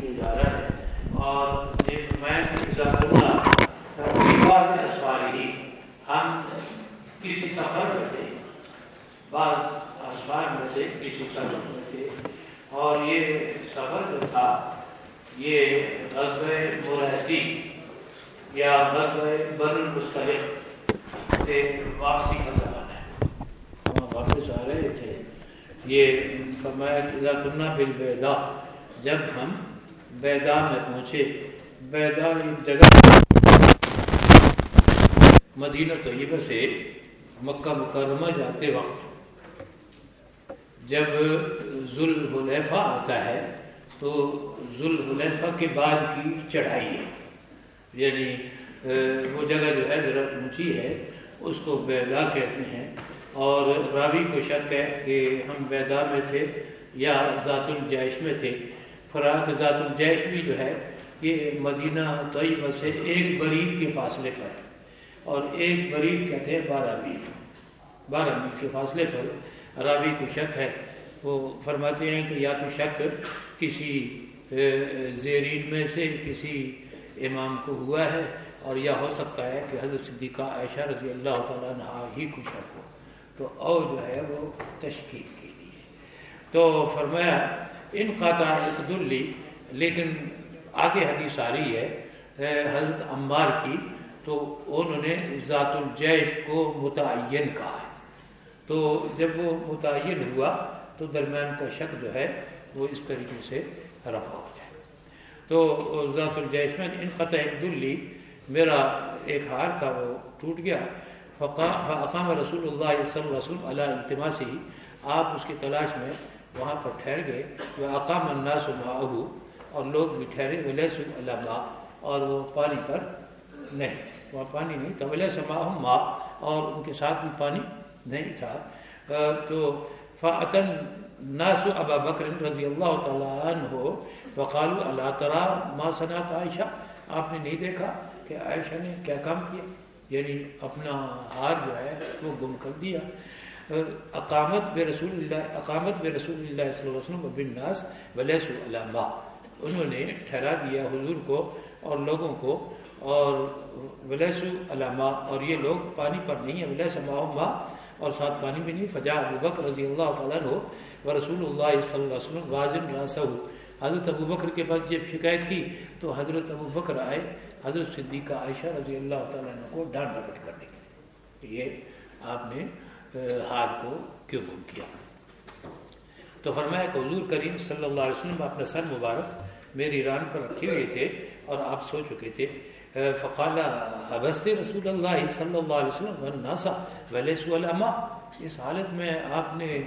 کیا جا رہا ہے۔ اور میں اسواری ہم کسی سفر میں تھے بعض اسبار میں سے کسی سفر میں تھے اور یہ سفر جو تھا، یہ غزب مریسی یا غزب بر المستلق سے واپسی کا سوال ہے۔ ہم واپس آ رہے تھے۔ یہ فرمایا کہ تمنا بل بیدا جب ہم بیدا میں پہنچے۔ بیدا ایک جگہ مدینہ طیبہ سے مکہ مکرمہ جاتے وقت جب ذوالحلیفہ آتا ہے تو ذوالحلیفہ کے بعد کی چڑھائی ہے۔ یعنی وہ جگہ جو ہے ذرا اونچی ہے، اس کو بیدا کہتے ہیں۔ اور راوی کو شک ہے کہ ہم بیدا میں تھے یا ذات الجیش میں تھے۔ فراق ذات الجیش بھی جو ہے، یہ مدینہ طیبہ سے ایک برید کے فاصلے پر ہے۔ اور ایک برید کہتے ہیں بارہ میل بارہ میل کے فاصلے پر راوی کو شک ہے۔ وہ فرماتے ہیں کہ یا تو شک کسی زیرین میں سے کسی امام کو ہوا ہے اور یا ہو سکتا ہے کہ حضرت صدیقہ عائشہ رضی اللہ تعالیٰ عنہ ہی کو شک ہو۔ تو اور جو ہے وہ تشکیل کے لیے۔ تو فرمایا ان قطع دلی لیکن آگے حدیث آ رہی ہے حضرت عمار کی، تو انہوں نے ذات الجیش کو متعین کہا ہے۔ تو جب وہ متعین ہوا، تو درمیان کا شک جو ہے، وہ اس طریقے سے رفع ہو جائے تو ذات الجیش میں ان قطع دلی میرا ایک ہار تھا، وہ ٹوٹ گیا۔ فقام رسول اللہ صلی اللہ علیہ وسلم علیہ التما سے ہی آپ اس کی تلاش میں وہاں پر ٹھہر گئے۔ وہ اقام الناس معه اور لوگ بھی ٹھہرے ولیس علامہ اور وہ پانی پر نہیں وہاں پانی نہیں تھا۔ ولیس معهم ماء اور ان کے ساتھ بھی پانی نہیں تھا۔ تو فاتن ناس ابا بکر رضی اللہ تعالیٰ عنہ وقالوا اللہ ترى ما صنعت عائشہ؟ آپ نے نہیں دیکھا کہ عائشہ نے کیا کام کیا؟ یعنی اپنا ہار جو ہے وہ گم کر دیا۔ اقامت بے رسول اللہ، اقامت بے رسول اللہ صلی اللہ علیہ وسلم بن ناس ولیس علامہ انہوں نے ٹھہرا دیا حضور کو اور لوگوں کو اور ولیس علامہ اور یہ لوگ پانی پر نہیں ہے ولیس ماہ اور ساتھ پانی بھی نہیں فجا ابو بکر رضی اللہ تعالیٰ عنہ و رسول اللہ صلی اللہ علیہ وسلم واضح راسہ حضرت ابو بکر کے بعد جب شکایت کی تو حضرت ابو بکر آئے، حضرت صدیقہ عائشہ رضی اللہ تعالیٰ کو ڈانٹ ڈپٹ کرنے کے لیے۔ یہ آپ نے ہار کو کیوں گم کیا؟ تو فرمایا کہ حضور کریم صلی اللہ علیہ وسلم، اپنا سر مبارک میری ران پر رکھے ہوئے تھے اور آپ سو چکے تھے۔ فقال حبست رسول اللہ صلی اللہ علیہ وسلم والناسا ولیس علماء اس حالت میں آپ نے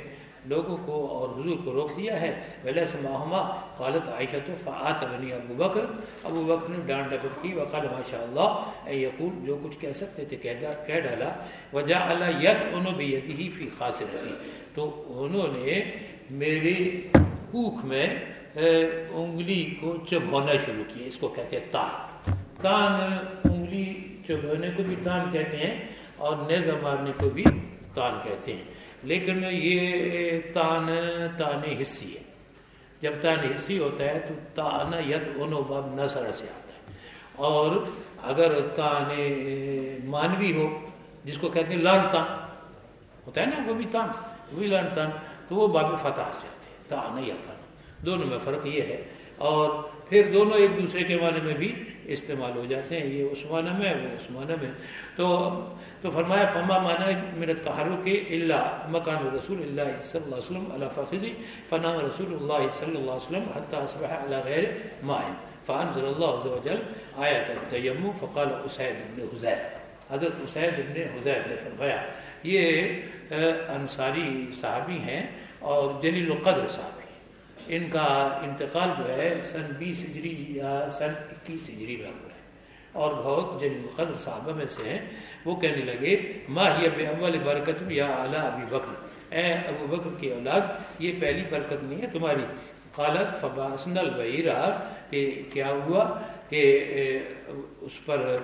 لوگوں کو اور حضور کو روک دیا ہے۔ ولیس ماہما قالت عائشہ تو فعات بنی ابو بکر ابو بکر نے ڈانٹ ڈپٹ کی، وقال ماشاء اللہ اے یقول، جو کچھ کہہ سکتے تھے کہہ ڈالا وجہ اللہ ید انہوں بھی یتی ہی فی خاص رہتی تو انہوں نے میری کوکھ میں انگلی کو چبھونا شروع کیا۔ اس کو کہتے ہیں تان۔ تان انگلی چبھونے کو بھی تان کہتے ہیں اور نیزہ مارنے کو بھی تان کہتے ہیں۔ لیکن یہ تان تان حصی ہے۔ جب تان حصی ہوتا ہے تو تان ید انو باب نسر سے آتا ہے۔ اور اگر تان مانوی ہو، جس کو کہتے ہیں لان تان، ہوتا ہے نا وہ بھی تان وہی لان تان، تو وہ باب فتح سے آتے ہیں۔ تان یا تان۔ دونوں میں فرق یہ ہے۔ اور پھر دونوں ایک دوسرے کے معنی میں بھی استعمال ہو جاتے ہیں۔ یہ اس معنی میں وہ اس معنی میں۔ تو تو فرمایا، فما مانا میرا تحرک اللہ مکان رسول اللہ صلی اللہ علیہ وسلم علی فخذی فنام رسول اللہ صلی اللہ علیہ وسلم حتی اصبح علی غیر مائن فانزل اللہ عز و جل آیت فقال اسید ابن حزیر حضرت اسید ابن حزیر نے فرمایا، یہ انصاری صحابی ہیں اور جلیل القدر صحابی ان کا انتقال جو ہے سن بیس ہجری یا سن اکیس ہجری میں ہوا۔ اور بہت جن قدر صحابہ میں سے ہیں، وہ کہنے لگے ماہی اب اول برکت یا اعلیٰ ابی بکر؟ اے ابو بکر کی اولاد، یہ پہلی برکت نہیں ہے تمہاری۔ قالت فباسن البعیرہ کہ کیا ہوا؟ کہ اس پر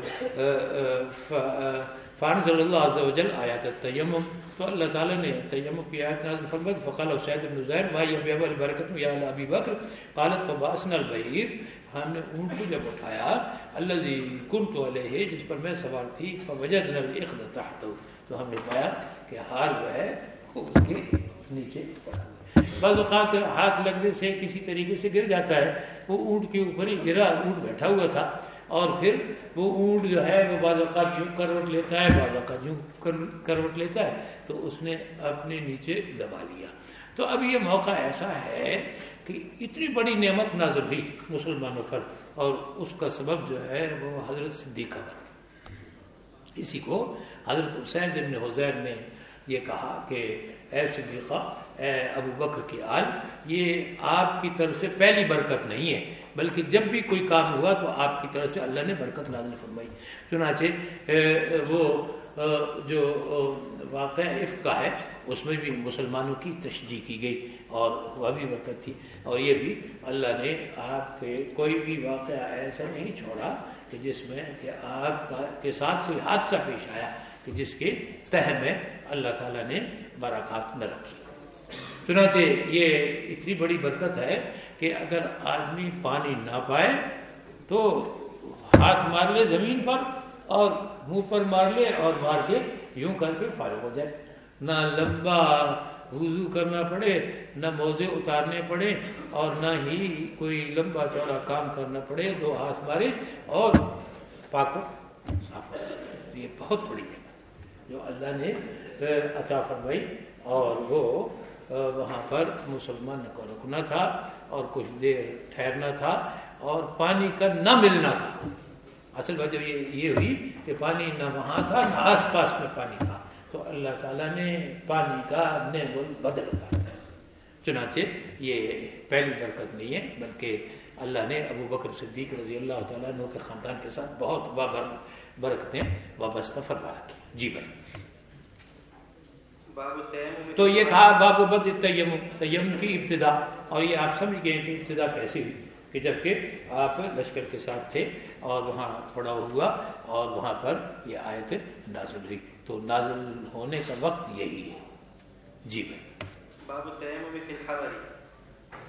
فان صلی اللہ عز و جل آیات التیمم۔ تو اللہ تعالیٰ نے تیم کی آیت نازل فرمت فقال سید بن زیر بھائی ابی ابل برکت یا ابی بکر قالت فباسن البعیر ہم نے اونٹ کو جب اٹھایا اللہ جی کن تو علیہ جس پر میں سوار تھی فوجد نل تحت تو ہم نے پایا کہ ہار جو ہے اس کے نیچے پڑا۔ بعض اوقات ہاتھ لگنے سے کسی طریقے سے گر جاتا ہے، وہ اونٹ کے اوپر ہی گرا، اونٹ بیٹھا ہوا تھا۔ اور پھر وہ اونٹ جو ہے وہ بعض اوقات یوں کروٹ لیتا ہے، بعض اوقات یوں کروٹ لیتا ہے، تو اس نے اپنے نیچے دبا لیا۔ تو اب یہ موقع ایسا ہے کہ اتنی بڑی نعمت نازل ہوئی مسلمانوں پر، اور اس کا سبب جو ہے وہ حضرت صدیقہ پر اسی کو حضرت حسین بن حزیر نے یہ کہا کہ اے صدیقہ، اے ابو بکر کی آل، یہ آپ کی طرف سے پہلی برکت نہیں ہے، بلکہ جب بھی کوئی کام ہوا تو آپ کی طرف سے اللہ نے برکت نازل فرمائی۔ چنانچہ وہ جو واقعہ عفق کا ہے، اس میں بھی مسلمانوں کی تشجیح کی گئی اور وہ بھی برکت تھی۔ اور یہ بھی اللہ نے آپ کے کوئی بھی واقعہ ایسا نہیں چھوڑا کہ جس میں کہ آپ کا، کے ساتھ کوئی حادثہ پیش آیا، کہ جس کے تہ میں اللہ تعالیٰ نے برکات نہ رکھی۔ چنانچہ یہ اتنی بڑی برکت ہے کہ اگر آدمی پانی نہ پائے تو ہاتھ مار لے زمین پر اور منہ پر مار لے اور مار کے یوں کر کے فارغ ہو جائے۔ نہ لمبا وضو کرنا پڑے، نہ موزے اتارنے پڑے اور نہ ہی کوئی لمبا چوڑا کام کرنا پڑے، دو ہاتھ مارے اور پاک صاف ہو۔ یہ بہت بڑی جو اللہ نے عطا فرمائی اور وہ وہاں پر مسلمان کو رکنا تھا اور کچھ دیر ٹھہرنا تھا اور پانی کا نہ ملنا تھا۔ اصل وجہ یہ ہوئی کہ پانی نہ وہاں تھا، نہ آس پاس میں پانی تھا۔ تو اللہ تعالیٰ نے پانی کا نعم بدل اتارا چنانچہ یہ پہلی برکت نہیں ہے، بلکہ اللہ نے ابو بکر صدیق رضی اللہ تعالیٰ عنہ کے خاندان کے ساتھ بہت برکتیں وابستہ فرما رکھی جی بھائی۔ تو یہ کہا باب بد تیم تیم کی ابتدا۔ اور یہ آپ سمجھ گئے کہ ابتدا کیسی ہوئی کہ جبکہ آپ لشکر کے ساتھ تھے اور وہاں پڑا ہوا اور وہاں پر یہ آیت نازل ہوئی۔ تو نازل ہونے کا وقت یہی ہے۔ جی بھائی۔ باب التيمم في الحضر۔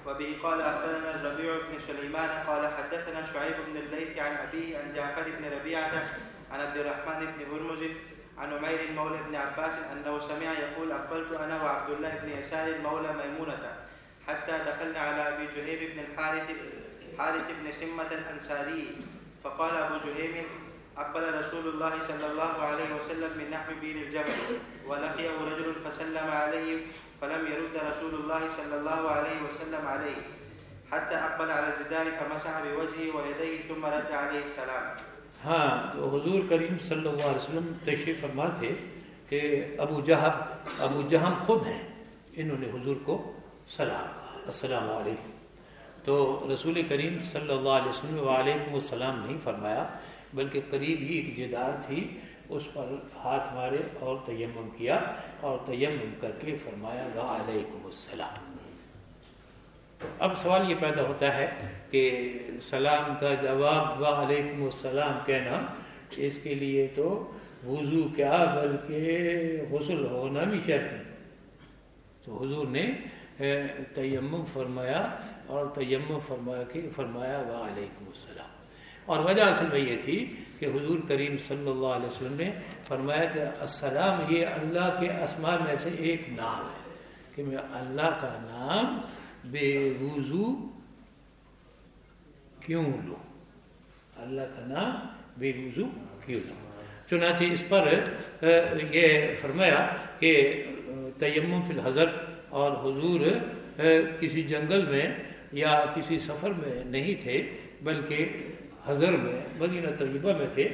وبه قال أخبرنا الربيع بن سليمان قال حدثنا شعيب بن الليث عن أبيه عن جعفر بن ربيعة عن عبد الرحمن بن هرمز عن عمير مولى بن عباس أنه سمع يقول أقبلت أنا وعبد الله بن يسار مولى ميمونة حتى دخلنا على أبي جهيم بن الحارث حارث بن سمة الأنصاري. فقال أبو جهيم أقبل رسول الله صلى الله عليه وسلم من نحو بير الجبل ولقيه رجل فسلم عليه فلم يرد رسول الله صلى الله عليه وسلم عليه حتى أقبل على الجدار فمسح بوجهه ويديه ثم رد عليه السلام. ہاں تو حضور کریم صلی اللہ علیہ وسلم تشریف فرما تھے کہ ابو جہب، ابو جہم خود ہیں، انہوں نے حضور کو سلام کہا، السلام علیکم۔ تو رسول کریم صلی اللہ علیہ وسلم وعلیکم السلام نہیں فرمایا، بلکہ قریب ہی ایک جدار تھی، اس پر ہاتھ مارے اور تیمم کیا اور تیمم کر کے فرمایا، وعلیکم السلام۔ اب سوال یہ پیدا ہوتا ہے کہ سلام کا جواب وعلیکم السلام کہنا اس کے لیے تو وضو کیا بلکہ غسل ہونا بھی شرط ہے۔ تو حضور نے تیمم فرمایا اور تیمم فرمایا کہ، فرمایا وعلیکم السلام۔ اور وجہ اصل میں یہ تھی کہ حضور کریم صلی اللہ علیہ وسلم نے فرمایا کہ السلام یہ اللہ کے اسماء میں سے ایک نام ہے کہ میں اللہ کا نام بے وضو کیوں لو؟ اللہ کا نام بے وضو کیوں لو؟ چنانچہ اس پر یہ فرمایا کہ تیمم فی الحضر اور حضور کسی جنگل میں یا کسی سفر میں نہیں تھے، بلکہ حضر میں، مدینہ طیبہ میں تھے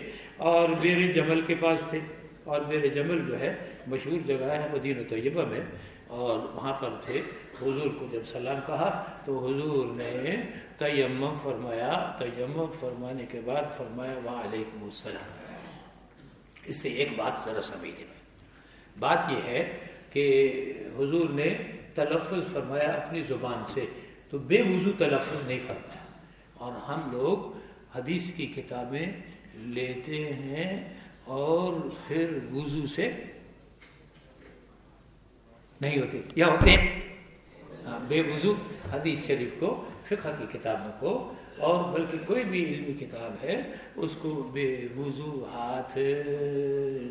اور بیر جمل کے پاس تھے اور بیر جمل جو ہے، مشہور جگہ ہے مدینہ طیبہ میں۔ اور وہاں پر تھے۔ حضور کو جب سلام کہا تو حضور نے تیمم فرمایا، تیمم فرمانے کے بعد فرمایا، وعلیکم السلام۔ اس سے ایک بات ذرا سمجھے بات یہ ہے کہ حضور نے تلفظ فرمایا اپنی زبان سے، تو بے وضو تلفظ نہیں فرمایا۔ اور ہم لوگ حدیث کی کتابیں لیتے ہیں اور پھر وضو سے نہیں ہوتے یا ہوتے ہیں۔ بے وضو حدیث شریف کو، فقہ کی کتابوں کو، اور بلکہ کوئی بھی علمی کتاب ہے، اس کو بے وضو ہاتھ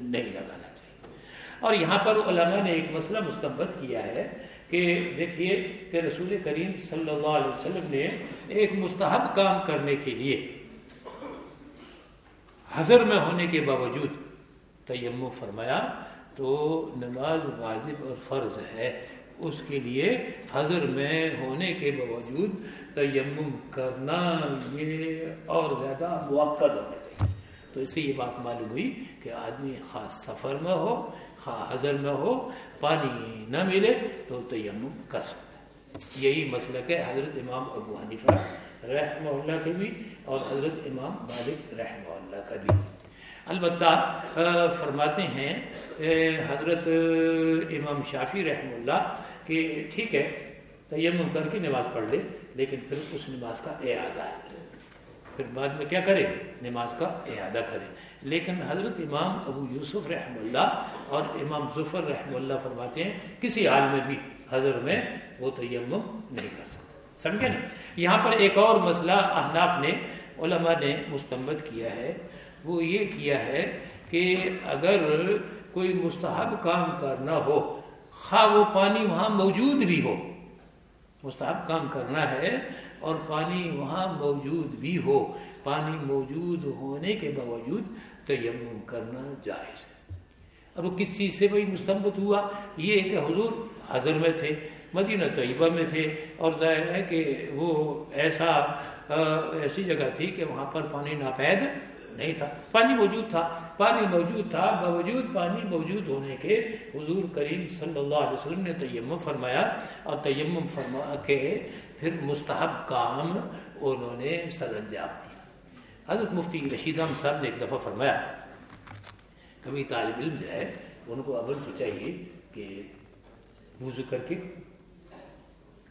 نہیں لگانا چاہیے۔ اور یہاں پر علماء نے ایک مسئلہ مستمت کیا ہے کہ دیکھیے کہ رسول کریم صلی اللہ علیہ وسلم نے ایک مستحب کام کرنے کے لیے حضر میں ہونے کے باوجود تیم فرمایا تو نماز واجب اور فرض ہے۔ اس کے لیے حضر میں ہونے کے باوجود تیمم کرنا یہ اور زیادہ موقع ہونا چاہیے تو اس سے یہ بات معلوم ہوئی کہ آدمی خاص سفر میں ہو خواہ حضر میں ہو، پانی نہ ملے تو تیمم کر سکتا ہے۔ یہی مسئلہ کہ حضرت امام ابو حنیفہ رحمہ اللہ کے بھی اور حضرت امام مالک رحمہ اللہ کا بھی۔ البتہ فرماتے ہیں حضرت امام شافی رحم اللہ، کہ ٹھیک ہے، تیمم کر کے نماز پڑھ لے، لیکن پھر اس نماز کا اعادہ۔ پھر بعد میں کیا کرے؟ نماز کا اعادہ کرے۔ لیکن حضرت امام ابو یوسف رحم اللہ اور امام ظفر رحم اللہ فرماتے ہیں، کسی حال میں بھی حضر میں وہ تیمم نہیں کر سکتے۔ سمجھے نا؟ یہاں پر ایک اور مسئلہ احناف نے، علماء نے مستمت کیا ہے۔ وہ یہ کیا ہے کہ اگر کوئی مستحب کام کرنا ہو، خواہ وہ پانی وہاں موجود بھی ہو، مستحب کام کرنا ہے اور پانی وہاں موجود بھی ہو، پانی موجود ہونے کے باوجود تیمم کرنا جائز ہے۔ اور وہ کس چیز سے بھائی مستمت ہوا؟ یہ کہ حضور حضر میں تھے، مدینہ طیبہ میں تھے اور ظاہر ہے کہ وہ ایسا ایسی جگہ تھی کہ وہاں پر پانی ناپید نہیں تھا۔ پانی موجود تھا۔ پانی موجود تھا۔ باوجود پانی موجود ہونے کے حضور کریم صلی اللہ علیہ وسلم نے تیمم فرمایا اور تیمم فرما کے پھر مستحب کام انہوں نے سر انجام دیا۔ حضرت مفتی رشید احمد صاحب نے ایک دفعہ فرمایا، کبھی طالب علم جو ہے، ان کو اول تو چاہیے کہ وضو کر کے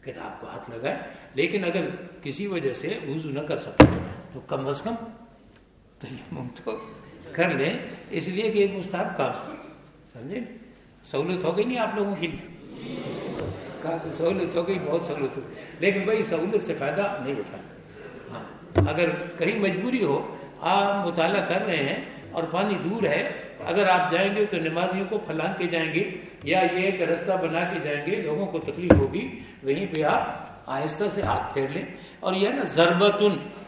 کتاب کو ہاتھ لگائے، لیکن اگر کسی وجہ سے وضو نہ کر سکے تو کم از کم تیمم تو کر لیں اس لیے کہ ایک مستحب کام سمجھے؟ سہولت ہو گئی نہیں آپ لوگوں کی؟ کہا کہ سہولت ہو گئی، بہت سہولت ہو لیکن بھائی، سہولت سے فائدہ نہیں اٹھا۔ ہاں۔ اگر کہیں مجبوری ہو، آپ مطالعہ کر رہے ہیں اور پانی دور ہے، اگر آپ جائیں گے تو نمازیوں کو پھلان کے جائیں گے، یا یہ ایک رستہ بنا کے جائیں گے، لوگوں کو تکلیف ہوگی، وہیں پہ آپ آہستہ سے ہاتھ پھیر لیں۔ اور یہ نا، ضربتن۔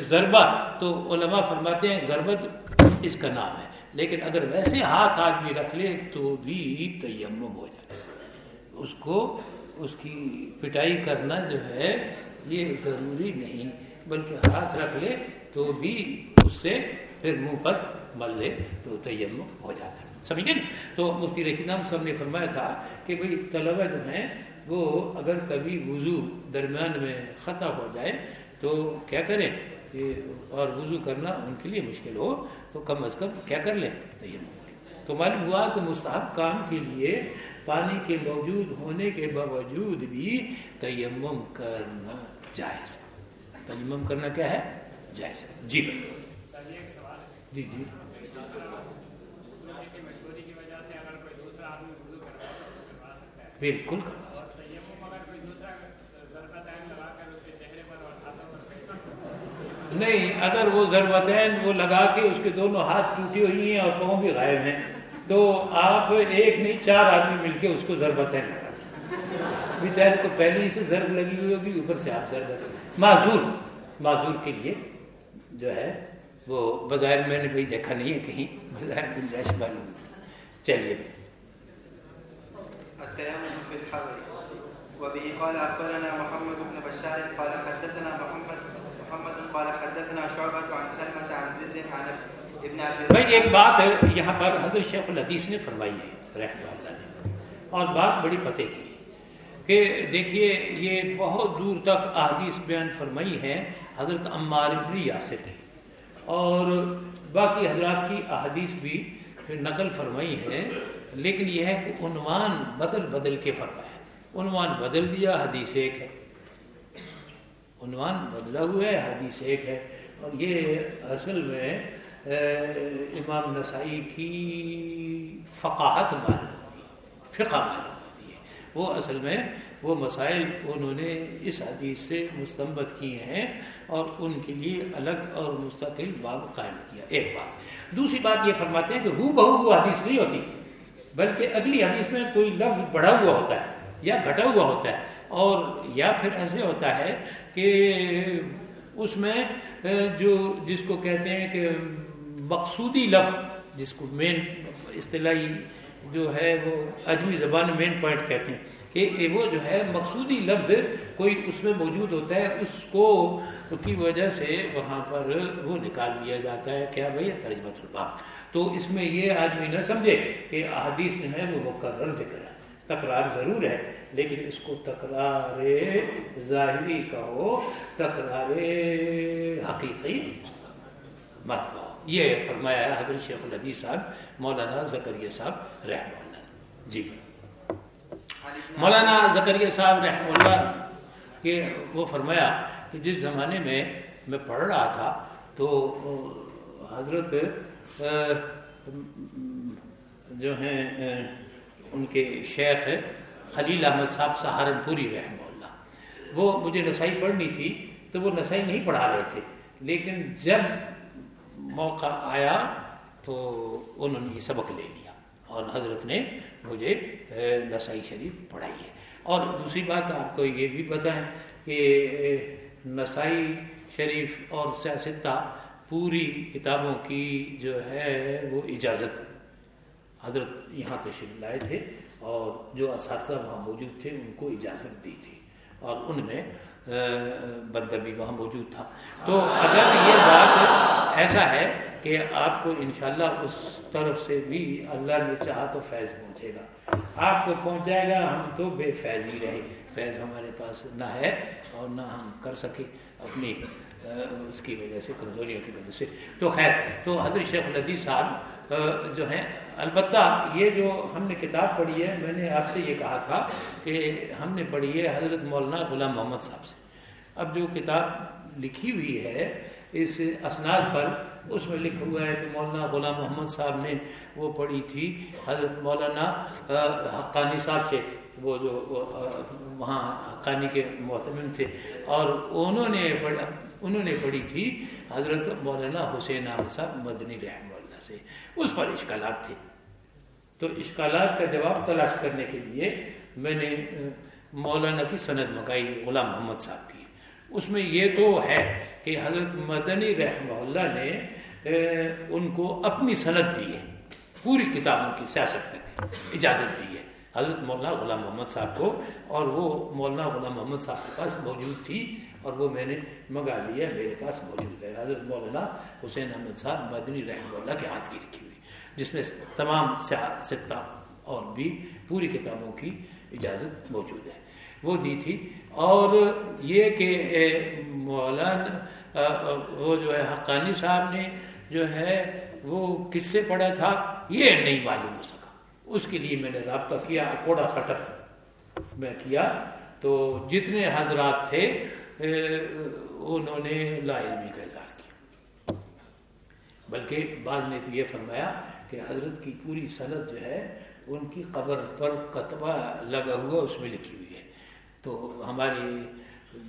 ضربہ، تو علماء فرماتے ہیں ضربت اس کا نام ہے۔ لیکن اگر ویسے ہاتھ آدمی رکھ لے تو بھی تیمم ہو جائے اس کو، اس کی پٹائی کرنا جو ہے، یہ ضروری نہیں، بلکہ ہاتھ رکھ لے تو بھی اس سے پھر منہ پر مل لے تو تیمم ہو جاتا ہے۔ سمجھے نا؟ تو مفتی رشید صاحب نے فرمایا تھا کہ بھئی طلبہ جو ہیں، وہ اگر کبھی وضو درمیان میں خطا ہو جائے تو کیا کریں کہ اور وضو کرنا ان کے لیے مشکل ہو، تو کم از کم کیا کر لیں؟ تیمم تو معلوم ہوا کہ مستحب کام کے لیے پانی کے موجود ہونے کے باوجود بھی تیمم کرنا جائز۔ تیمم کرنا کیا ہے؟ جائز۔ جی۔ جی جی۔ بالکل۔ نہیں، اگر وہ ضربتین وہ لگا کے اس کے دونوں ہاتھ ٹوٹی ہوئی ہیں اور پاؤں بھی غائب ہیں، تو آپ ایک نہیں، چار آدمی مل کے اس کو ضربتین لگا دیں۔ بیچارے کو پہلے ہی سے ضرب لگی ہوئی ہوگی، اوپر سے آپ ضرب معذور معذور کے لیے جو ہے، وہ بظاہر میں نے بھائی دیکھا نہیں ہے کہیں، بظاہر گنجائش معلوم چلیے۔ وبه قال اخبرنا محمد بن بشار قال حدثنا محمد محمد قال حدثنا شعبة عن سلمة عن رزق عن ابن ابي بھائی ایک بات ہے یہاں پر حضرت شیخ الحدیث نے فرمائی ہے رحمہ اللہ نے اور بات بڑی پتے کی کہ دیکھیے یہ بہت دور تک احادیث بیان فرمائی ہے حضرت عمار ابن یاسر ہے اور باقی حضرات کی احادیث بھی نقل فرمائی ہے لیکن یہ ہے کہ عنوان بدل بدل کے فرمایا۔ عنوان بدل دیا حدیث ایک ہے۔ عنوان بدلا ہوا ہے، حدیث ایک ہے۔ اور یہ اصل میں امام نسائی کی فقاہت معلوم ہوتی فقہ معلوم ہوتی ہے۔ وہ اصل میں وہ مسائل انہوں نے اس حدیث سے مستمت کیے ہیں اور ان کے لیے الگ اور مستقل باب قائم کیا، ایک بات دوسری بات یہ فرماتے ہیں کہ ہو بہو وہ حدیث نہیں ہوتی، بلکہ اگلی حدیث میں کوئی لفظ بڑھا ہوا ہوتا ہے۔ یا گھٹا ہوا ہوتا ہے اور یا پھر ایسے ہوتا ہے کہ اس میں جو جس کو کہتے ہیں کہ مقصودی لفظ، جس کو مین اصطلاحی جو ہے وہ اجمی زبان مین پوائنٹ کہتے ہیں، کہ وہ جو ہے مقصودی لفظ کوئی اس میں موجود ہوتا ہے، اس کو کی وجہ سے وہاں پر وہ نکال لیا جاتا ہے، کیا بھائی ترجمت الباب تو اس میں یہ آدمی نہ سمجھے کہ احادیث جو ہے وہ مقرر ذکر ہے تکرار ضرور ہے، لیکن اس کو تکرار ظاہری کہو، تکرار حقیقی مت کہو۔ یہ فرمایا ہے حضرت شیخ الحدیث صاحب، مولانا زکریہ صاحب رحم اللہ۔ جی۔ مولانا زکریہ صاحب رحم اللہ کہ وہ فرمایا کہ جس زمانے میں میں پڑھ رہا تھا، تو حضرت جو ہیں ان کے شیخ خلیل احمد صاحب سہارنپوری رحمہ اللہ۔ وہ مجھے نسائی پڑھنی تھی، تو وہ نسائی نہیں پڑھا رہے تھے۔ لیکن جب موقع آیا، تو انہوں نے یہ سبق لے لیا اور حضرت نے مجھے نسائی شریف پڑھائی ہے۔ اور دوسری بات آپ کو یہ بھی بتائیں کہ نسائی شریف اور سیاستہ پوری کتابوں کی جو ہے، وہ اجازت حضرت یہاں تشریف لائے تھے اور جو اساتذہ وہاں موجود تھے ان کو اجازت دی تھی اور ان میں بندہ بھی وہاں موجود تھا۔ تو اگر یہ بات ایسا ہے کہ آپ کو انشاءاللہ اس طرف سے بھی اللہ نے چاہا تو فیض پہنچے گا۔ آپ کو پہنچ جائے گا، ہم تو بے فیض ہی رہے فیض ہمارے پاس نہ ہے اور نہ ہم کر سکے اپنی اس کی وجہ سے، کمزوریوں کی وجہ سے۔ تو خیر، تو حضرت شیخ الدی صاحب جو ہیں، البتہ یہ جو ہم نے کتاب پڑھی ہے، میں نے آپ سے یہ کہا تھا کہ ہم نے پڑھی ہے حضرت مولانا غلام محمد صاحب سے۔ اب جو کتاب لکھی ہوئی ہے، اس اسناد پر، اس میں لکھا ہوا ہے کہ مولانا غلام محمد صاحب نے وہ پڑھی تھی، حضرت مولانا حقانی صاحب سے۔ وہ جو وہاں حقانی کے محتمن تھے۔ اور انہوں نے انہوں نے پڑھی تھی حضرت مولانا حسین صاحب مدنی رحمہ وجہ سے۔ اس پر اشکالات تھے۔ تو اشکالات کا جواب تلاش کرنے کے لیے میں نے مولانا کی سند مکائی غلام محمد صاحب کی۔ اس میں یہ تو ہے کہ حضرت مدنی رحمہ اللہ نے ان کو اپنی سند دی ہے۔ پوری کتابوں کی سیاست تک اجازت دی ہے۔ حضرت مولانا غلام محمد صاحب کو، اور وہ مولانا غلام محمد صاحب کے پاس موجود تھی، اور وہ میں نے منگا لیا، میرے پاس موجود ہے۔ حضرت مولانا حسین احمد صاحب مدنی رحمہ اللہ کے ہاتھ کی لکھی ہوئی، جس میں تمام ستہ اور بھی پوری کتابوں کی اجازت موجود ہے۔ وہ دی تھی۔ اور یہ کہ مولانا وہ جو ہے حقانی صاحب نے جو ہے وہ کس سے پڑھا تھا، یہ نہیں معلوم ہو سکا۔ اس کے لیے میں نے رابطہ کیا کوڑا خٹک میں کیا۔ تو جتنے حضرات تھے انہوں نے لا علمی کا اظہار کیا۔ بلکہ بعد نے تو یہ فرمایا کہ حضرت کی پوری صنعت جو ہے، ان کی قبر پر کتبہ لگا ہوا اس میں لکھی ہوئی ہے۔ تو ہماری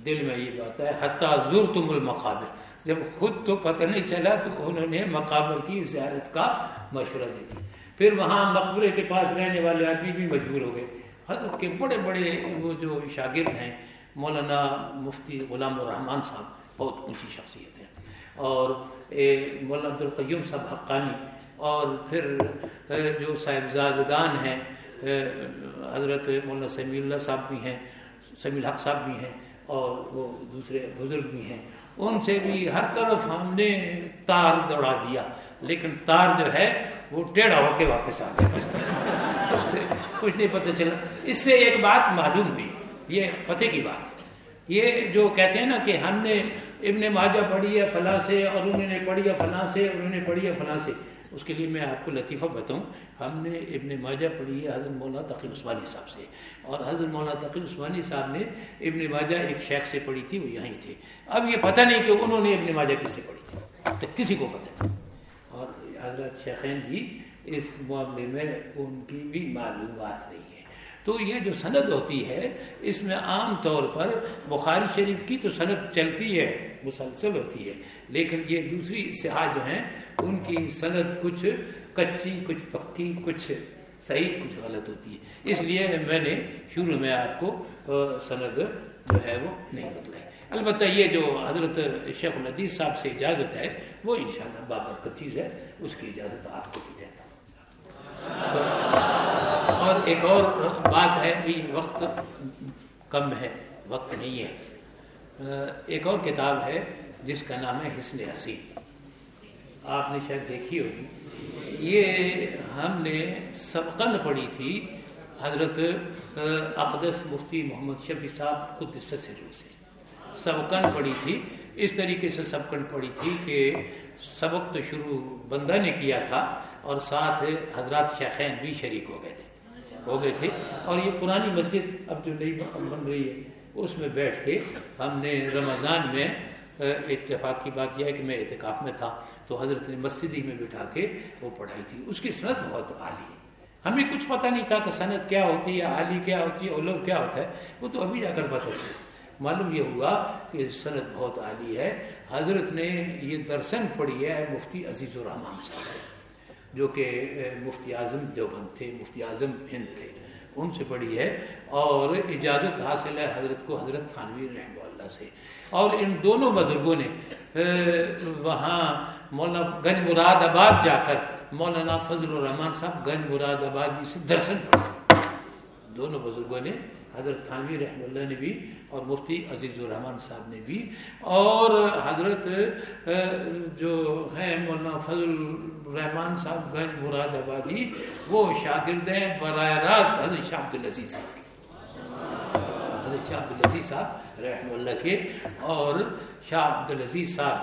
دل میں یہ بات ہے، حتیٰ زور تم المقابر۔ جب خود تو پتہ نہیں چلا تو انہوں نے مقابر کی زیارت کا مشورہ دے دیا۔ پھر وہاں مقبرے کے پاس رہنے والے آدمی بھی مجبور ہو گئے۔ حضرت کے بڑے بڑے وہ جو شاگرد ہیں، مولانا مفتی غلام الرحمان صاحب، بہت اونچی شخصیت ہیں۔ اور مولانا عبد القیوم صاحب حقانی، اور پھر جو صاحبزادگان ہیں حضرت مولانا سمی اللہ صاحب بھی ہیں سمی الحق صاحب بھی ہیں، اور وہ دوسرے بزرگ بھی ہیں۔ ان سے بھی ہر طرف ہم نے تار دوڑا دیا۔ لیکن تار جو ہے وہ ٹیڑھا ہو کے واپس آ گیا۔ کچھ نہیں پتہ چلا۔ اس سے ایک بات معلوم ہوئی۔ یہ پتے کی بات۔ یہ جو کہتے ہیں نا کہ ہم نے ابن ماجہ پڑھی ہے فلاں سے اور انہوں نے پڑھی ہے فلاں سے انہوں نے پڑھی ہے فلاں سے۔ اس کے لیے میں آپ کو لطیفہ بتاؤں۔ ہم نے ابن ماجہ پڑھی ہے حضرت مولانا تقی عثمانی صاحب سے۔ اور حضرت مولانا تقی عثمانی صاحب نے ابن ماجہ ایک شیخ سے پڑھی تھی، وہ یہیں تھے۔ اب یہ پتہ نہیں کہ انہوں نے ابن ماجہ کس سے پڑھی تھی۔ تو کسی کو پتہ نہیں۔ حضرت شیخین بھی اس معاملے میں ان کی بھی معلومات نہیں ہے تو یہ جو سند ہوتی ہے، اس میں عام طور پر بخاری شریف کی تو سند چلتی ہے، مسلسل ہوتی ہے، لیکن یہ دوسری سیاح جو ہیں، ان کی سند کچھ کچی، کچھ پکی، کچھ صحیح، کچھ غلط ہوتی ہے۔ اس لیے میں نے شروع میں آپ کو سند جو ہے وہ نہیں بتلائی۔ البتہ یہ جو حضرت شیخ الدیز صاحب سے اجازت ہے، وہ انشاءاللہ بابر کا چیز ہے، اس کی اجازت آپ کو بھی دیتا ہوں اور ایک اور بات ہے، بھی وقت کم ہے، وقت نہیں ہے۔ ایک اور کتاب ہے، جس کا نام ہے حسن حسین۔ آپ نے شاید دیکھی ہوگی۔ یہ ہم نے سبقن پڑھی تھی حضرت اقدس مفتی محمد شفیع صاحب خود سے سے۔ سبقن پڑھی تھی۔ اس طریقے سے سبقن پڑھی تھی کہ سبق تو شروع بندہ نے کیا تھا اور ساتھ حضرات شیخین بھی شریک ہو گئے تھے۔ ہو گئے تھے۔ اور یہ پرانی مسجد اب جو نئی بن رہی ہے، اس میں بیٹھ کے ہم نے رمضان میں اتفاق کی بات یہ ہے کہ میں اعتکاف میں تھا تو حضرت نے مسجد ہی میں بٹھا کے وہ پڑھائی تھی۔ اس کی صنعت بہت عالی ہے۔ ہمیں کچھ پتہ نہیں تھا کہ صنعت کیا ہوتی ہے، عالی کیا ہوتی ہے علوم کیا ہوتا ہے، وہ تو ابھی جا کر پتہ چلے معلوم یہ ہوا کہ صنعت بہت عالی ہے۔ حضرت نے یہ درسن پڑھی ہے مفتی عزیز الرحمان صاحب سے، جو کہ مفتی اعظم دیوبند تھے، مفتی اعظم ہند تھے۔ ان سے پڑھی ہے اور اجازت حاصل ہے حضرت کو حضرت تھانوی رحم اللہ سے۔ اور ان دونوں بزرگوں نے وہاں مولانا گنج مراد آباد جا کر مولانا فضل الرحمان صاحب گنج مراد آباد جی سے درشن پڑھے دونوں بزرگوں نے حضرت تھانوی رحم اللہ نے بھی اور مفتی عزیز الرحمان صاحب نے بھی اور حضرت جو ہیں مولانا فضل الرحمان صاحب گنج مراد آبادی، وہ شاگرد ہیں براہ راست حضرت شاہ عبد العزیز صاحب حضرت شاہ عبد العزیز صاحب رحم اللہ کے اور شاہ عبد العزیز صاحب،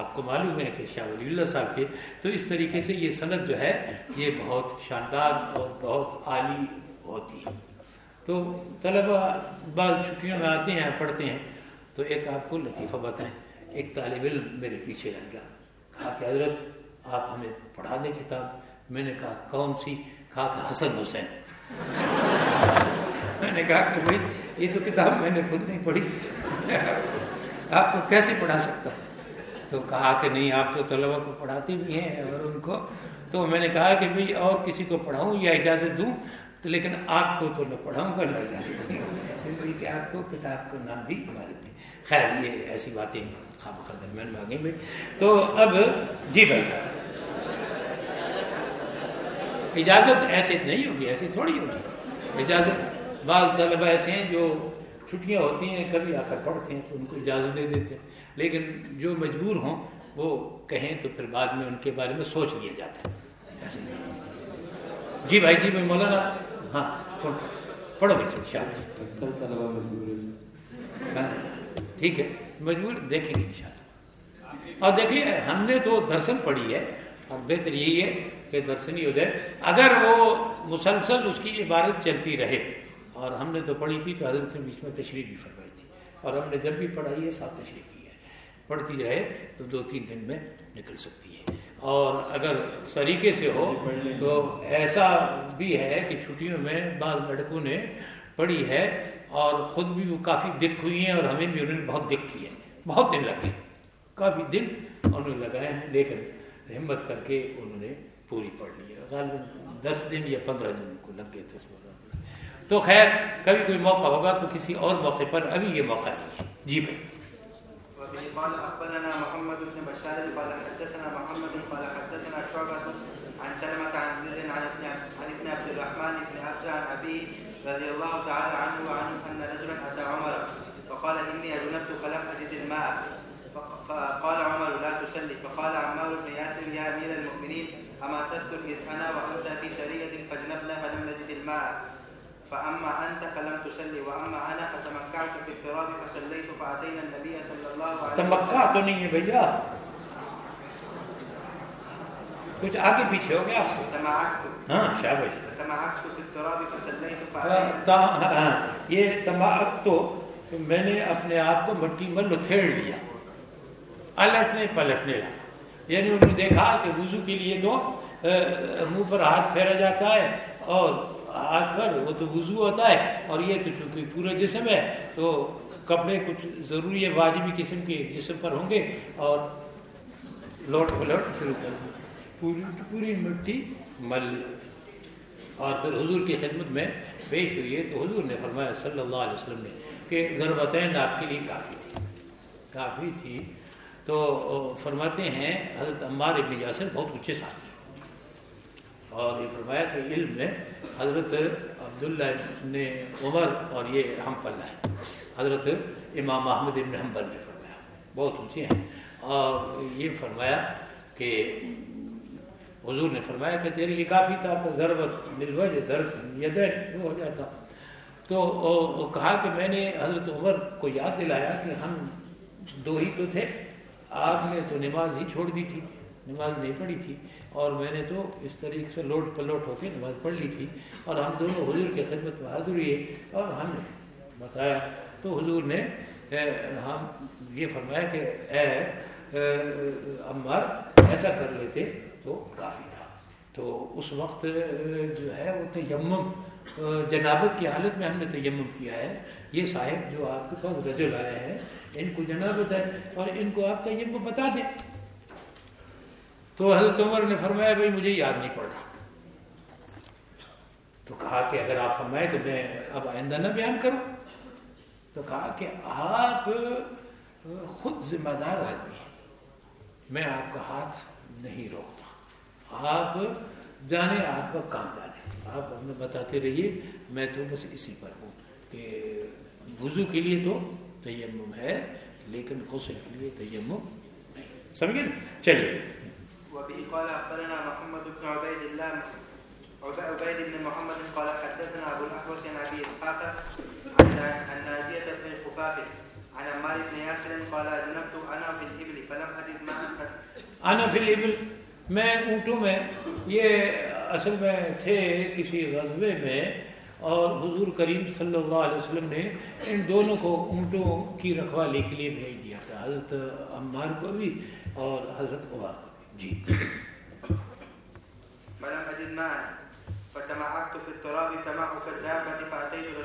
آپ کو معلوم ہے کہ شاہ ولی اللہ صاحب کے۔ تو اس طریقے سے یہ صنعت جو ہے، یہ بہت شاندار اور بہت عالی ہوتی ہے۔ تو طلبا بعض چھٹیوں میں آتے ہیں، پڑھتے ہیں۔ تو ایک آپ کو لطیفہ بتائیں۔ ایک طالب علم میرے پیچھے لگ گیا۔ کہا کہ حضرت، آپ ہمیں پڑھا دیں کتاب۔ میں نے کہا، کون سی؟ کہا کہ حسن حسین۔ میں نے کہا کہ بھائی، یہ تو کتاب میں نے خود نہیں پڑھی۔ آپ کو کیسے پڑھا سکتا؟ تو کہا کہ نہیں، آپ تو طلبا کو پڑھاتے بھی ہیں اور ان کو۔ تو میں نے کہا کہ بھائی، اور کسی کو پڑھاؤں یا اجازت دوں؟ تو لیکن آپ کو تو نہ پڑھاؤں گا نہ اجازت کہ آپ کو کتاب کا نام بھی معلوم ہے خیر، یہ ایسی باتیں خام خا درمیان مانگیں میں۔ تو اب جی بھائی۔ اجازت ایسے نہیں ہوگی ایسی تھوڑی ہوگی۔ اجازت، بعض طلبہ ایسے ہیں جو چھٹیاں ہوتی ہیں، کبھی آ کر پڑھتے ہیں تو ان کو اجازت دے دیتے ہیں۔ لیکن جو مجبور ہوں، وہ کہیں تو پھر بعد میں ان کے بارے میں سوچ لیا جاتا ہے۔ ایسے نہیں۔ جی بھائی جی میں مولانا۔ ہاں پڑھو بیٹھے ٹھیک ہے مجبور دیکھیں گے انشاءاللہ اور دیکھیے ہم نے تو درسن پڑھی ہے اور بہتر یہی ہے کہ درسن ہی ہو جائے اگر وہ مسلسل اس کی عبارت چلتی رہے اور ہم نے تو پڑھی تھی تو حضرت نے بیچ میں تشریح بھی فرمائی تھی اور ہم نے جب بھی پڑھائی ہے ساتھ تشریح کی ہے پڑھتی رہے تو دو تین دن میں نکل سکتی ہے اور اگر طریقے سے ہو تو ایسا بھی ہے کہ چھٹیوں میں بعض لڑکوں نے پڑھی ہے اور خود بھی وہ کافی دکھ ہوئی ہیں اور ہمیں بھی انہوں نے بہت دکھ کی ہے۔ بہت دن لگے۔ کافی دن انہوں نے لگائے ہیں لیکن ہمت کر کے انہوں نے پوری پڑھ لی ہے۔ غالباً دس دن یا پندرہ دن کو لگ گئے تھے اس میں تو خیر کبھی کوئی موقع ہوگا تو کسی اور موقع پر ابھی یہ موقع نہیں ہے۔ جی بھائی۔ محمد بن بشار شعبة عن سلمة عن زيد عن ابن عن ابن عبد الرحمن بن عبد عن أبي رضي الله تعالى عنه وعنه أن رجلا أتى عمر فقال إني اجنبت فلم اجد الماء. فقال عمر لا تصلي فقال عمار بن ياسر يا أمير المؤمنين اما تذكر إذ أنا وأنت في سريه فاجنبنا فلم نجد الماء. فأما أنت فلم تصلي وأما أنا فتمكعت في التراب فصليت فأتينا النبي صلى الله عليه وسلم. ہے بھیا کچھ آگے پیچھے ہو گیا آپ سے؟ ہاں شابش ہاں، تا- ہاں، یہ تماک تو میں نے اپنے آپ کو مٹی میں لتھیڑ لیا۔ الٹنے پلٹنے لگا۔ یعنی انہوں نے دیکھا کہ وضو کے لیے تو منہ پر ہاتھ پھیرا جاتا ہے اور ہاتھ پر وہ تو وضو ہوتا ہے اور یہ تو چونکہ پورا جسم ہے تو کپڑے کچھ ضروری ہے واجبی قسم کے جسم پر ہوں گے اور لوٹ پلوٹ شروع کر دیں۔ پوری پوری مٹی مل اور پھر حضور کی خدمت میں پیش ہوئی ہے۔ تو حضور نے فرمایا صلی اللہ علیہ وسلم نے کہ ضربتین آپ کے لیے کافی تھی کافی تھی تو فرماتے ہیں حضرت عمار ابن یاسر بہت اونچے ساتھ اور یہ فرمایا کہ علم میں حضرت عبداللہ نے عمر اور یہ ہم پلہ ہے حضرت امام احمد ابن حنبل نے فرمایا۔ بہت اونچے ہیں۔ اور یہ فرمایا کہ حضور نے فرمایا کہ تیرے لیے کافی تھا ضرورت ملوج ضرورت ہو جاتا۔ تو کہا کہ میں نے حضرت عمر کو یاد دلایا کہ ہم دو ہی تو تھے آپ نے تو نماز ہی چھوڑ دی تھی، نماز نہیں پڑھی تھی، اور میں نے تو اس طریقے سے لوٹ پلوٹ ہو کے نماز پڑھ لی تھی، اور ہم دونوں حضور کے خدمت میں حاضر ہوئے، اور ہم نے بتایا۔ تو حضور نے ہم یہ فرمایا کہ اے، عمار، ایسا کر لیتے۔ تو کافی تھا۔ تو اس وقت جو ہے، وہ تیمم جنابت کی حالت میں ہم نے تیمم کیا ہے۔ یہ صاحب جو آپ کے پاس رجل آئے ہیں، ان کو جنابت ہے اور ان کو آپ تیمم بتا دیں۔ تو حضرت عمر نے فرمایا، بھائی، مجھے یاد نہیں پڑ رہا۔ تو کہا کہ اگر آپ فرمائے تو میں اب آئندہ نہ بیان کروں۔ تو کہا کہ آپ خود ذمہ دار آدمی ہیں۔ میں آپ کا ہاتھ نہیں روکتا۔ آپ جانے آپ کا کام جانے آپ ہمیں بتاتے رہیے میں تو بس اسی پر ہوں کہ وضو کے لیے تو تیمم ہے لیکن غسل کے لیے تیمم نہیں۔ سمجھے چلیے۔ وبه قال اخبرنا محمد بن عبيد الله عبيد بن محمد قال حدثنا ابو الاحوص عن ابي اسحاق عن ناجيه بن خفاف عن عمار بن ياسر قال انا في الابل فلم اجد ماء. انا في الابل میں اونٹوں میں یہ اصل میں تھے کسی غزبے میں اور حضور کریم صلی اللہ علیہ وسلم نے ان دونوں کو اونٹوں کی رکھوالی کے لیے بھیج دیا تھا حضرت عمار کو بھی اور حضرت عمار کو بھی جی